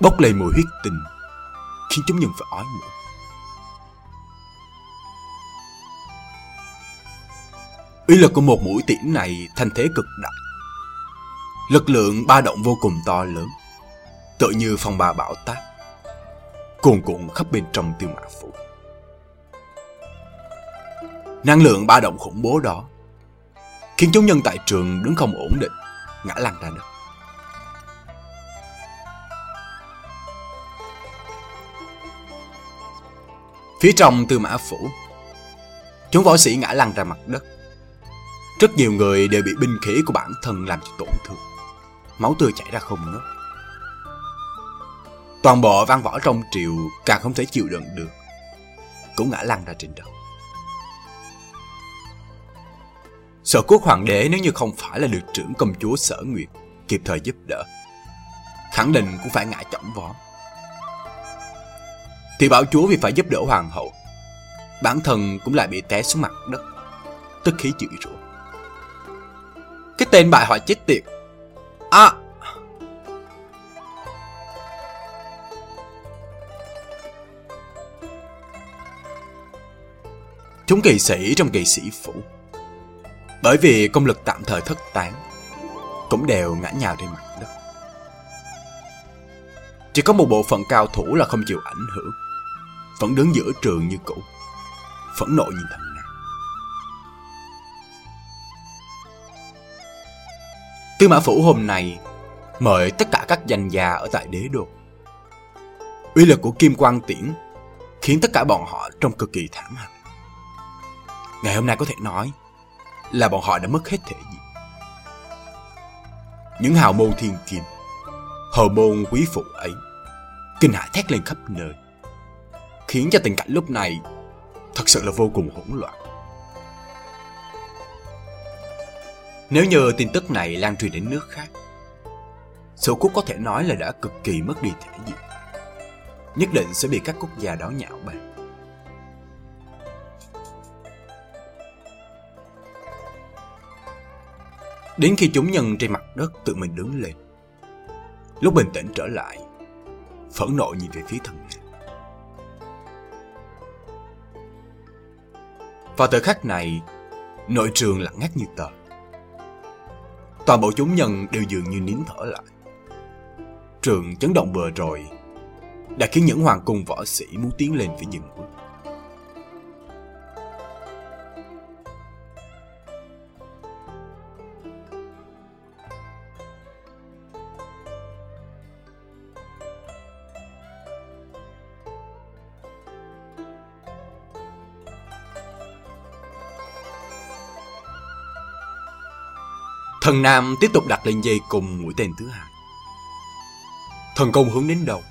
bốc lên mùi huyết tinh, khiến chúng nhân phải ói mửa. Uy lực của một mũi tiễn này thanh thế cực đại. Lực lượng ba động vô cùng to lớn, tự như phong ba bão táp, cuồn cuộn khắp bên trong tiêu mã phủ. Năng lượng ba động khủng bố đó khiến chúng nhân tại trường đứng không ổn định, ngã lăn ra đất. Phía trong tư mã phủ, chúng võ sĩ ngã lăn ra mặt đất. Rất nhiều người đều bị binh khí của bản thân làm cho tổn thương. Máu tươi chảy ra không ngớt. Toàn bộ văn võ trong triều càng không thể chịu đựng được. Cũng ngã lăn ra trên đất. Sở quốc hoàng đế nếu như không phải là được trưởng công chúa sở nguyệt kịp thời giúp đỡ, khẳng định cũng phải ngã chỏng vó. Thì bảo chúa vì phải giúp đỡ hoàng hậu, bản thân cũng lại bị té xuống mặt đất, tức khí chịu rủa. Cái tên bại hoại chết tiệt. À! Chúng kỳ sĩ trong kỳ sĩ phủ bởi vì công lực tạm thời thất tán cũng đều ngã nhào trên mặt đất. Chỉ có một bộ phận cao thủ là không chịu ảnh hưởng, vẫn đứng giữa trường như cũ, phẫn nộ nhìn thằng Nam. Tư Mã Phủ hôm nay mời tất cả các danh gia ở tại đế đô. Uy lực của Kim Quang Tiễn khiến tất cả bọn họ trông cực kỳ thảm hại. Ngày hôm nay có thể nói là bọn họ đã mất hết thể diện. Những hào môn thiên kim, hờ môn quý phụ ấy, kinh hãi thét lên khắp nơi, khiến cho tình cảnh lúc này thật sự là vô cùng hỗn loạn. Nếu như tin tức này lan truyền đến nước khác, Sở quốc có thể nói là đã cực kỳ mất đi thể diện. Nhất định sẽ bị các quốc gia đó nhạo báng. Đến khi chúng nhân trên mặt đất tự mình đứng lên. Lúc bình tĩnh trở lại, phẫn nộ nhìn về phía thần nam. Vào thời khắc này, nội trường lặng ngắt như tờ. Toàn bộ chúng nhân đều dường như nín thở lại. Trường chấn động vừa rồi đã khiến những hoàng cung võ sĩ muốn tiến lên với dừng Thần Nam tiếp tục đặt lên dây cùng mũi tên thứ hai. Thần công hướng đến đầu,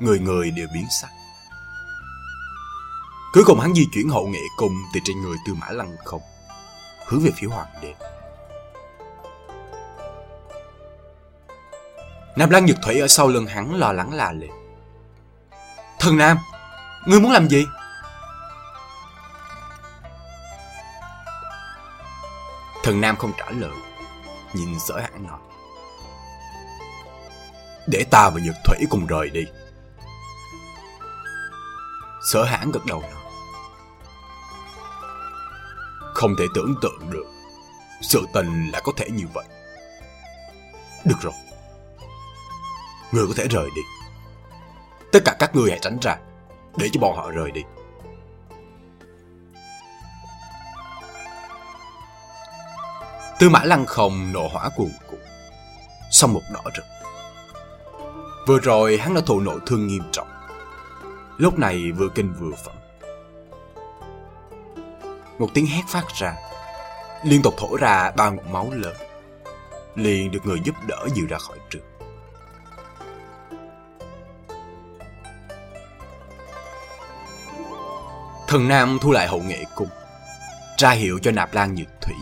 người người đều biến sắc. Cuối cùng hắn di chuyển hậu nghệ cùng từ trên người tư mã lăng không, hướng về phía hoàng đế. Nam Lăng Nhật Thủy ở sau lưng hắn lo lắng là lên. Thần Nam, ngươi muốn làm gì? Thần Nam không trả lời nhìn sở hãn nói. Để ta và Nhật Thủy cùng rời đi. Sở hãn gật đầu nói. Không thể tưởng tượng được sự tình lại có thể như vậy. Được rồi. Người có thể rời đi. Tất cả các người hãy tránh ra, để cho bọn họ rời đi. Tư mã lăng không nộ hỏa cuồn cuộn, xong một đỏ rực. Vừa rồi hắn đã thụ nộ thương nghiêm trọng. Lúc này vừa kinh vừa phẫn. Một tiếng hét phát ra, liên tục thổ ra ba ngụm máu lớn. Liền được người giúp đỡ dìu ra khỏi trường. Thần Nam thu lại hậu nghệ cung, ra hiệu cho nạp lan nhược thủy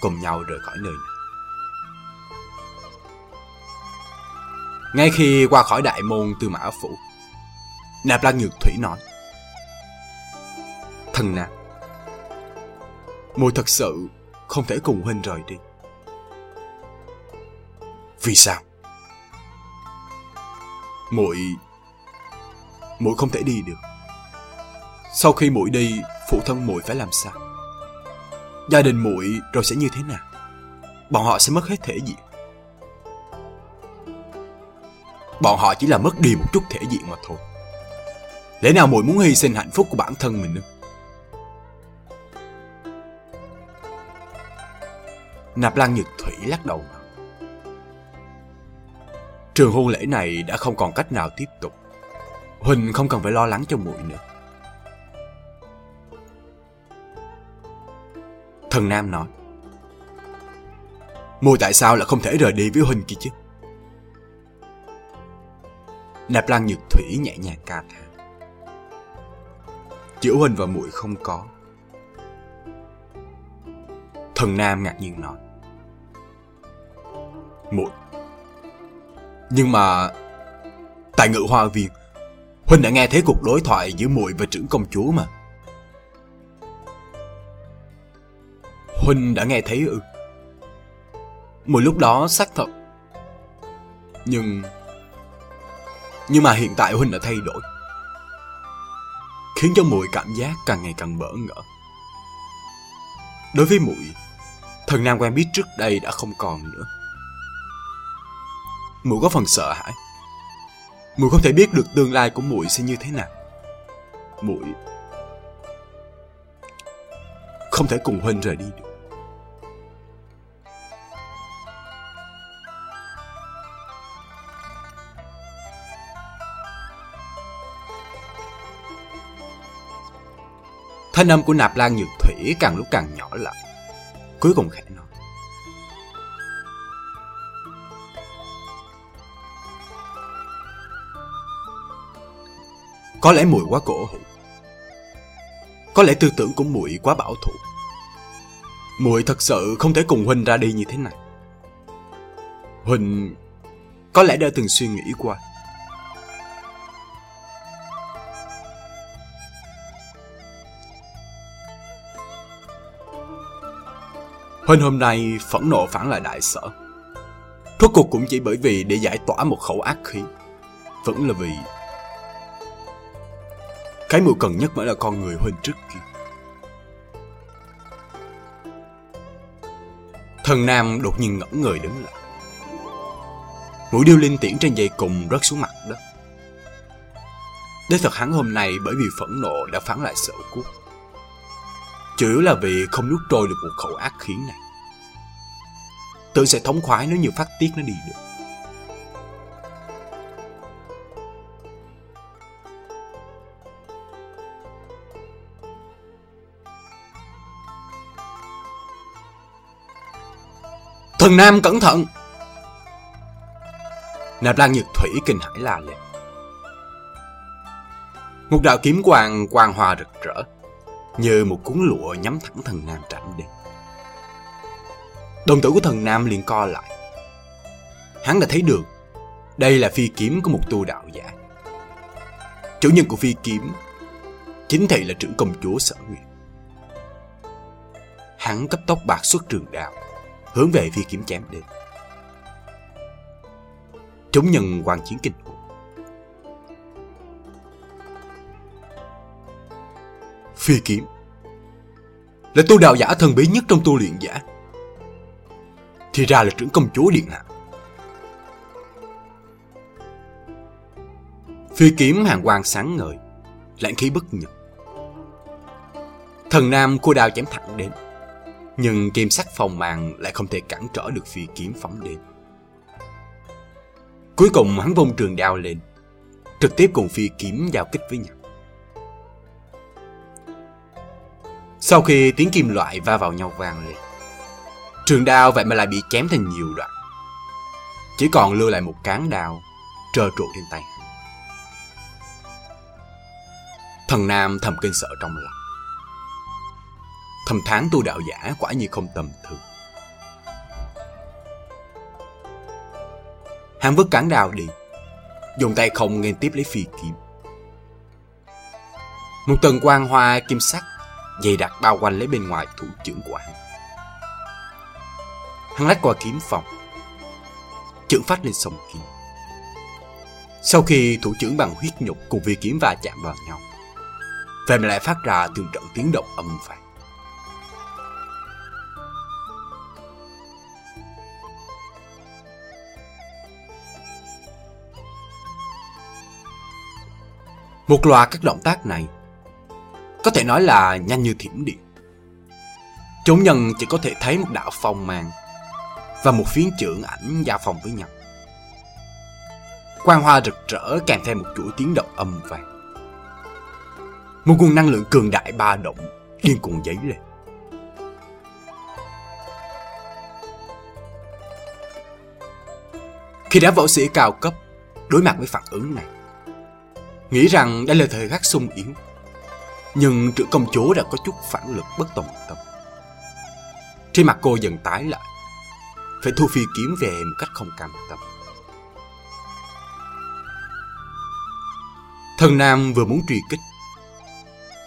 cùng nhau rời khỏi nơi này. Ngay khi qua khỏi đại môn tư mã phủ, Nạp Lan Nhược Thủy nói. Thần Nạp, muội thật sự không thể cùng huynh rời đi. Vì sao? Muội muội không thể đi được. Sau khi muội đi, phụ thân muội phải làm sao? Gia đình muội rồi sẽ như thế nào? Bọn họ sẽ mất hết thể diện. Bọn họ chỉ là mất đi một chút thể diện mà thôi. Lẽ nào muội muốn hy sinh hạnh phúc của bản thân mình nữa? Nạp Lan nhược Thủy lắc đầu Trường hôn lễ này đã không còn cách nào tiếp tục. Huỳnh không cần phải lo lắng cho muội nữa. Thần Nam nói. Mùi tại sao là không thể rời đi với Huynh kia chứ? Nạp Lan Nhược Thủy nhẹ nhàng ca thả Chữ Huynh và muội không có. Thần Nam ngạc nhiên nói. Muội. Nhưng mà tại ngự hoa viên, Huynh đã nghe thấy cuộc đối thoại giữa muội và trưởng công chúa mà. Huynh đã nghe thấy ư? Một lúc đó xác thật. Nhưng... Nhưng mà hiện tại Huynh đã thay đổi. Khiến cho mùi cảm giác càng ngày càng bỡ ngỡ. Đối với mùi, thần nam quen biết trước đây đã không còn nữa. Mùi có phần sợ hãi. Mùi không thể biết được tương lai của mùi sẽ như thế nào. Mùi không thể cùng huynh rời đi được. Thanh âm của nạp lan nhược thủy càng lúc càng nhỏ lại. Cuối cùng khẽ nói. Có lẽ mùi quá cổ hủ. Có lẽ tư tưởng của muội quá bảo thủ. Muội thật sự không thể cùng huynh ra đi như thế này. Huynh có lẽ đã từng suy nghĩ qua. Huynh hôm nay phẫn nộ phản lại đại sở. Rốt cuộc cũng chỉ bởi vì để giải tỏa một khẩu ác khí. Vẫn là vì cái mưu cần nhất vẫn là con người Huynh trước kia. Thần Nam đột nhiên ngẩn người đứng lại. Mũi điêu linh tiễn trên dây cùng rớt xuống mặt đất. Đế thật hắn hôm nay bởi vì phẫn nộ đã phán lại sở quốc. Chủ yếu là vì không nuốt trôi được một khẩu ác khí này. Tự sẽ thống khoái nếu như phát tiết nó đi được. Thần Nam cẩn thận! Nạp Lan Nhật Thủy kinh hãi la lên. Một đạo kiếm quang quang hòa rực rỡ, như một cuốn lụa nhắm thẳng thần Nam trảm đi. Đồng tử của thần Nam liền co lại. Hắn đã thấy được, đây là phi kiếm của một tu đạo giả. Chủ nhân của phi kiếm chính thị là trưởng công chúa sở nguyệt. Hắn cấp tốc bạc xuất trường đạo, hướng về phi kiếm chém đến. Chúng nhân quan chiến kinh hồn. Phi kiếm là tu đạo giả thần bí nhất trong tu luyện giả. Thì ra là trưởng công chúa điện hạ. Phi kiếm hàng quang sáng ngời, lãng khí bất nhập Thần nam cô đao chém thẳng đến nhưng kim sắc phòng màng lại không thể cản trở được phi kiếm phóng đến. Cuối cùng hắn vung trường đao lên, trực tiếp cùng phi kiếm giao kích với nhau. Sau khi tiếng kim loại va vào nhau vang lên, trường đao vậy mà lại bị chém thành nhiều đoạn. Chỉ còn lưu lại một cán đao trơ trụ trên tay. Thần Nam thầm kinh sợ trong lòng. Thầm tháng tu đạo giả quả như không tầm thường. Hắn vứt cán đao đi, dùng tay không nghênh tiếp lấy phi kiếm. Một tầng quang hoa kim sắc dày đặc bao quanh lấy bên ngoài thủ trưởng của hắn. Hắn lách qua kiếm phòng, trưởng phát lên sông kiếm. Sau khi thủ trưởng bằng huyết nhục cùng vi kiếm va chạm vào nhau, về lại phát ra từng trận tiếng động âm vang. Một loạt các động tác này có thể nói là nhanh như thiểm điện. Chúng nhân chỉ có thể thấy một đạo phong mang và một phiến trưởng ảnh giao phòng với nhau. Quang hoa rực rỡ kèm theo một chuỗi tiếng động âm vang. Một nguồn năng lượng cường đại ba động điên cuồng dấy lên. Khi đã võ sĩ cao cấp đối mặt với phản ứng này, nghĩ rằng đây là thời khắc sung yếu. Nhưng trưởng công chúa đã có chút phản lực bất tòng tâm. Trên mặt cô dần tái lại, phải thu phi kiếm về một cách không cam tâm. Thần Nam vừa muốn truy kích.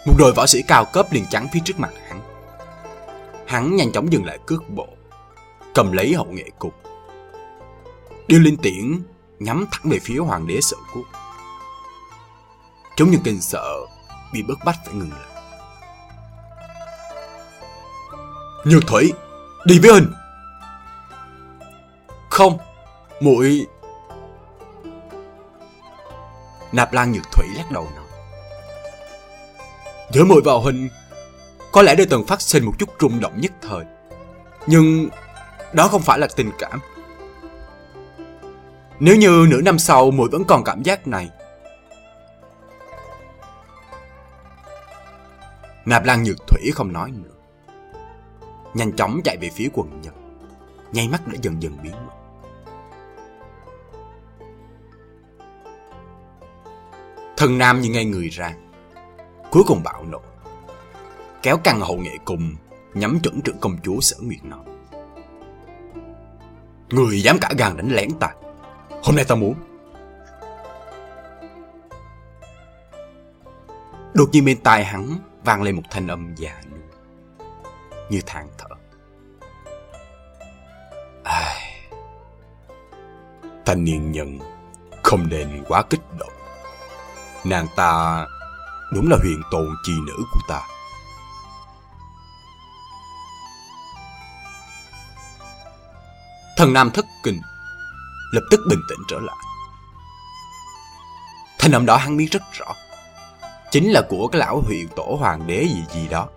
Một đội võ sĩ cao cấp liền chắn phía trước mặt hắn. Hắn nhanh chóng dừng lại cước bộ, cầm lấy hậu nghệ cục. Điêu linh tiễn nhắm thẳng về phía hoàng đế sợ quốc. Chống như kinh sợ Bị bức bách phải ngừng lại Nhược Thủy Đi với hình Không muội Nạp Lan Nhược Thủy lắc đầu nói. Giữa mùi vào hình, có lẽ đã từng phát sinh một chút rung động nhất thời. Nhưng đó không phải là tình cảm. Nếu như nửa năm sau mùi vẫn còn cảm giác này, Nạp Lan Nhược Thủy không nói nữa. Nhanh chóng chạy về phía quần Nhật, Nháy mắt đã dần dần biến mất. Thần Nam như ngay người ra. Cuối cùng bạo nộ. Kéo căn hậu nghệ cùng nhắm chuẩn trưởng công chúa sở nguyệt nói. Người dám cả gan đánh lén ta. Hôm nay ta muốn. Đột nhiên bên tai hắn vang lên một thanh âm già nua, như than thở. Ai thanh niên nhân không nên quá kích động. Nàng ta đúng là huyền tồn chi nữ của ta. Thần nam thất kinh, lập tức bình tĩnh trở lại. Thanh âm đó hắn biết rất rõ chính là của cái lão hiệu tổ hoàng đế gì gì đó.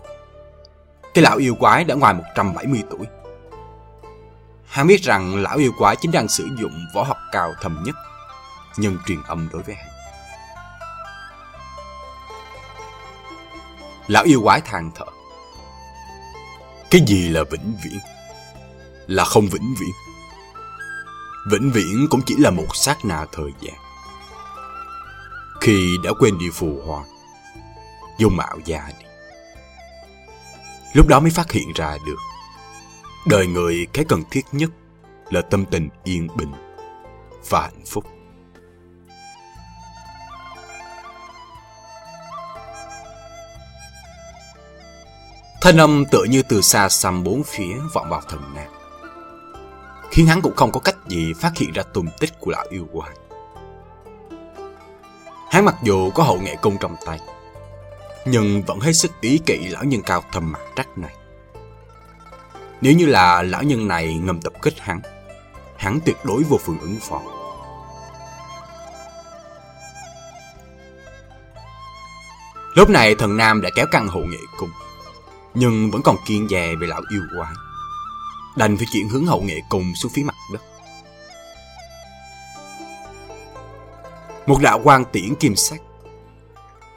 Cái lão yêu quái đã ngoài 170 tuổi. Hắn biết rằng lão yêu quái chính đang sử dụng võ học cao thầm nhất, nhân truyền âm đối với hắn. Lão yêu quái than thở. Cái gì là vĩnh viễn? Là không vĩnh viễn. Vĩnh viễn cũng chỉ là một sát na thời gian. Khi đã quên đi phù hoa, dung mạo già đi. Lúc đó mới phát hiện ra được, đời người cái cần thiết nhất là tâm tình yên bình và hạnh phúc. Thanh âm tựa như từ xa xăm bốn phía vọng vào thần nam. Khiến hắn cũng không có cách gì phát hiện ra tung tích của lão yêu quái. Hắn mặc dù có hậu nghệ cung trong tay, nhưng vẫn hết sức ý kỵ lão nhân cao thầm mặt trắc này. Nếu như là lão nhân này ngầm tập kích hắn, hắn tuyệt đối vô phương ứng phó. Lúc này thần nam đã kéo căn hộ nghệ cung, nhưng vẫn còn kiên dè về lão yêu quái. Đành phải chuyển hướng hậu nghệ cung xuống phía mặt đất. Một đạo quang tiễn kim sắc,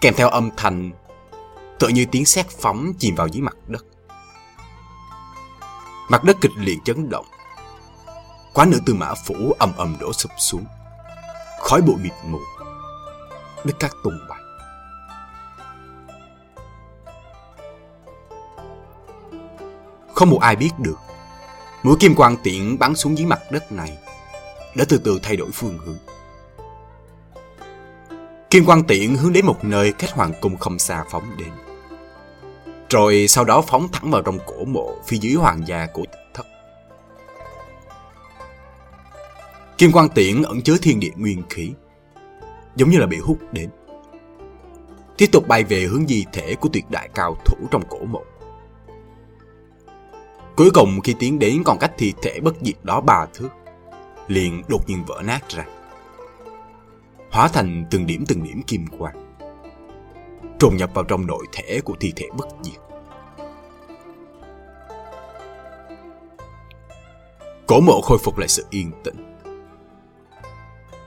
kèm theo âm thanh tựa như tiếng sét phóng chìm vào dưới mặt đất. Mặt đất kịch liệt chấn động. Quá nữ tư mã phủ ầm ầm đổ sụp xuống. Khói bụi mịt mù. Đất cát tung bay. Không một ai biết được. Mũi kim quang tiện bắn xuống dưới mặt đất này đã từ từ thay đổi phương hướng. Kim quang tiện hướng đến một nơi cách hoàng cung không xa phóng đến. Rồi sau đó phóng thẳng vào trong cổ mộ phía dưới hoàng gia của thất. Kim quang tiễn ẩn chứa thiên địa nguyên khí, giống như là bị hút đến. Tiếp tục bay về hướng di thể của tuyệt đại cao thủ trong cổ mộ. Cuối cùng khi tiến đến còn cách thi thể bất diệt đó ba thước, liền đột nhiên vỡ nát ra. Hóa thành từng điểm từng điểm kim quang trùng nhập vào trong nội thể của thi thể bất diệt. Cổ mộ khôi phục lại sự yên tĩnh.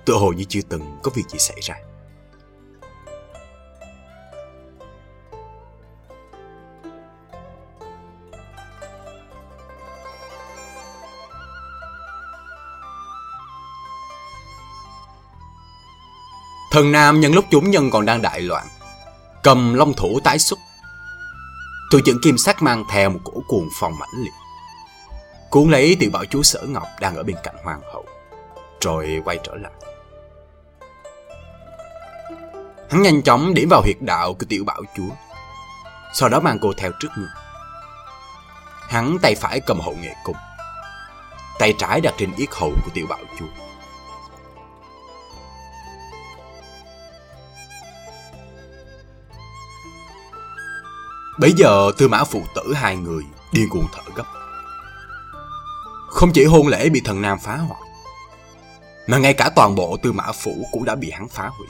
Tựa hồ như chưa từng có việc gì xảy ra. Thần Nam nhân lúc chúng nhân còn đang đại loạn cầm long thủ tái xuất. thủ trưởng kim sắc mang theo một cổ cuồng phong mãnh liệt. Cuốn lấy tiểu bảo chúa sở ngọc đang ở bên cạnh hoàng hậu, rồi quay trở lại. Hắn nhanh chóng điểm vào huyệt đạo của tiểu bảo chúa, sau đó mang cô theo trước người. Hắn tay phải cầm hậu nghệ cung, tay trái đặt trên yết hầu của tiểu bảo chúa. Bây giờ tư mã phụ tử hai người điên cuồng thở gấp. Không chỉ hôn lễ bị thần Nam phá hoại, mà ngay cả toàn bộ tư mã phủ cũng đã bị hắn phá hủy.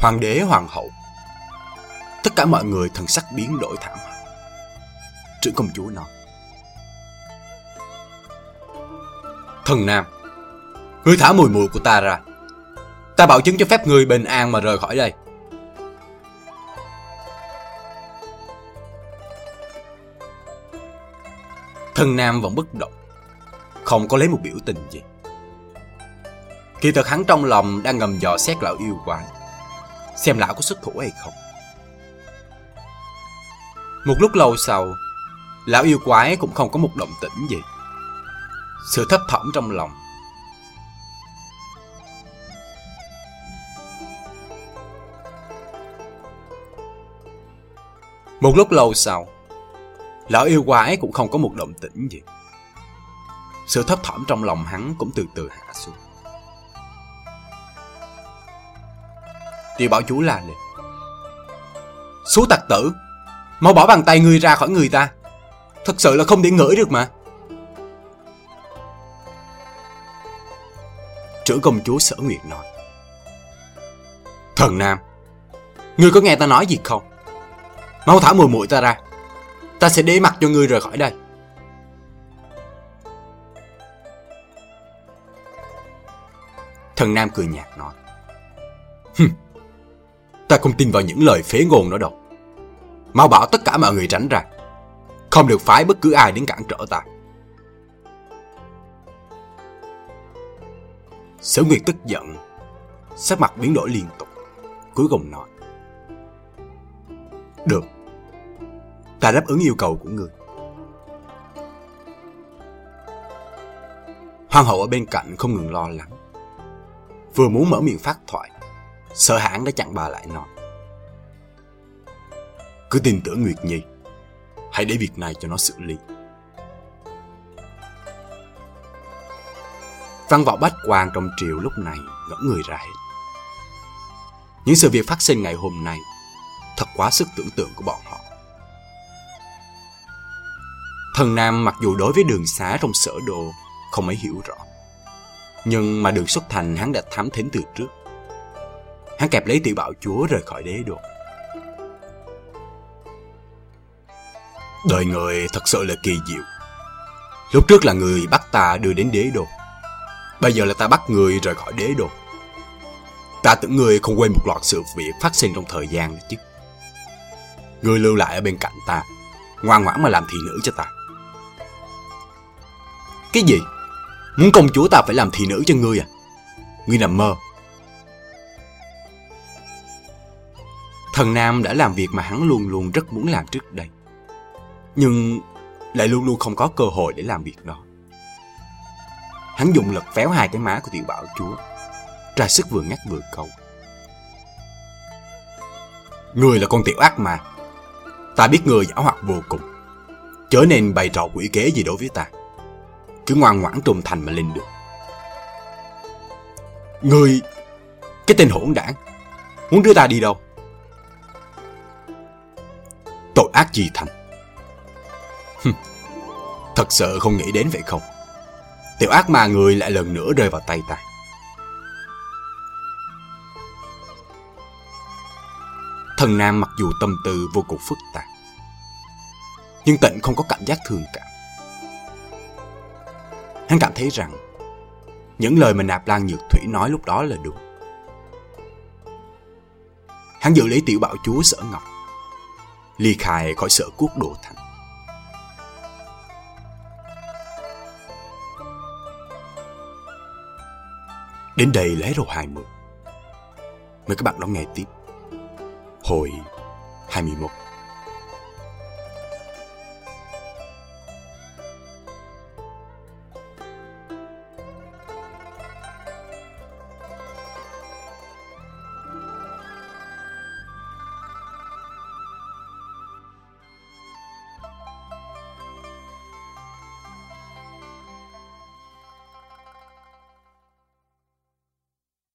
Hoàng đế, hoàng hậu, tất cả mọi người thần sắc biến đổi thảm hại. Trưởng công chúa nói. Thần Nam, ngươi thả mùi mùi của ta ra. Ta bảo chứng cho phép người bình an mà rời khỏi đây. Thần Nam vẫn bất động, không có lấy một biểu tình gì. Kỳ thật hắn trong lòng đang ngầm dò xét lão yêu quái, xem lão có xuất thủ hay không. Một lúc lâu sau, lão yêu quái cũng không có một động tĩnh gì. Sự thấp thỏm trong lòng. Một lúc lâu sau, lão yêu quái cũng không có một động tĩnh gì. Sự thấp thỏm trong lòng hắn cũng từ từ hạ xuống. Tiểu bảo chú la lên. Số tặc tử, mau bỏ bàn tay ngươi ra khỏi người ta. Thật sự là không thể ngửi được mà. Trưởng công chúa sở nguyệt nói. Thần Nam, ngươi có nghe ta nói gì không? Mau thả mùi mũi ta ra. Ta sẽ để mặt cho ngươi rời khỏi đây. Thần Nam cười nhạt nói. Hừm, ta không tin vào những lời phế ngôn đó đâu. Mau bảo tất cả mọi người tránh ra. Không được phái bất cứ ai đến cản trở ta. Sở Nguyệt tức giận, sắc mặt biến đổi liên tục, cuối cùng nói. Được, ta đáp ứng yêu cầu của người. Hoàng hậu ở bên cạnh không ngừng lo lắng. Vừa muốn mở miệng phát thoại, sợ hãn đã chặn bà lại nói. Cứ tin tưởng Nguyệt Nhi, hãy để việc này cho nó xử lý. Văn võ bách quan trong triều lúc này ngỡ người ra hết. Những sự việc phát sinh ngày hôm nay thật quá sức tưởng tượng của bọn họ. Thần Nam mặc dù đối với đường xá trong sở đồ không mấy hiểu rõ. Nhưng mà đường xuất thành hắn đã thám thính từ trước. Hắn kẹp lấy tiểu bảo chúa rời khỏi đế đô. Đời người thật sự là kỳ diệu. Lúc trước là người bắt ta đưa đến đế đô. Bây giờ là ta bắt người rời khỏi đế đô. Ta tưởng người không quên một loạt sự việc phát sinh trong thời gian chứ. Người lưu lại ở bên cạnh ta, ngoan ngoãn mà làm thị nữ cho ta. Cái gì? Muốn công chúa ta phải làm thị nữ cho ngươi à? Ngươi nằm mơ. Thần Nam đã làm việc mà hắn luôn luôn rất muốn làm trước đây. Nhưng lại luôn luôn không có cơ hội để làm việc đó. Hắn dùng lực véo hai cái má của tiểu bảo chúa, ra sức vừa ngắt vừa câu. Người là con tiểu ác mà. Ta biết người giả hoạt vô cùng. Chớ nên bày trò quỷ kế gì đối với ta cứ ngoan ngoãn trùng thành mà lên được. người cái tên hỗn đảng, muốn đưa ta đi đâu? Tội ác gì thành? Thật sự không nghĩ đến vậy không? Tiểu ác mà người lại lần nữa rơi vào tay ta. Thần Nam mặc dù tâm tư vô cùng phức tạp, nhưng tịnh không có cảm giác thương cảm. Hắn cảm thấy rằng những lời mà Nạp Lan Nhược Thủy nói lúc đó là đúng. Hắn giữ lấy tiểu bảo chúa sở ngọc, ly khai khỏi sở quốc đồ thành. Đến đây là hết rồi 20. Mời các bạn đón nghe tiếp. Hồi 21.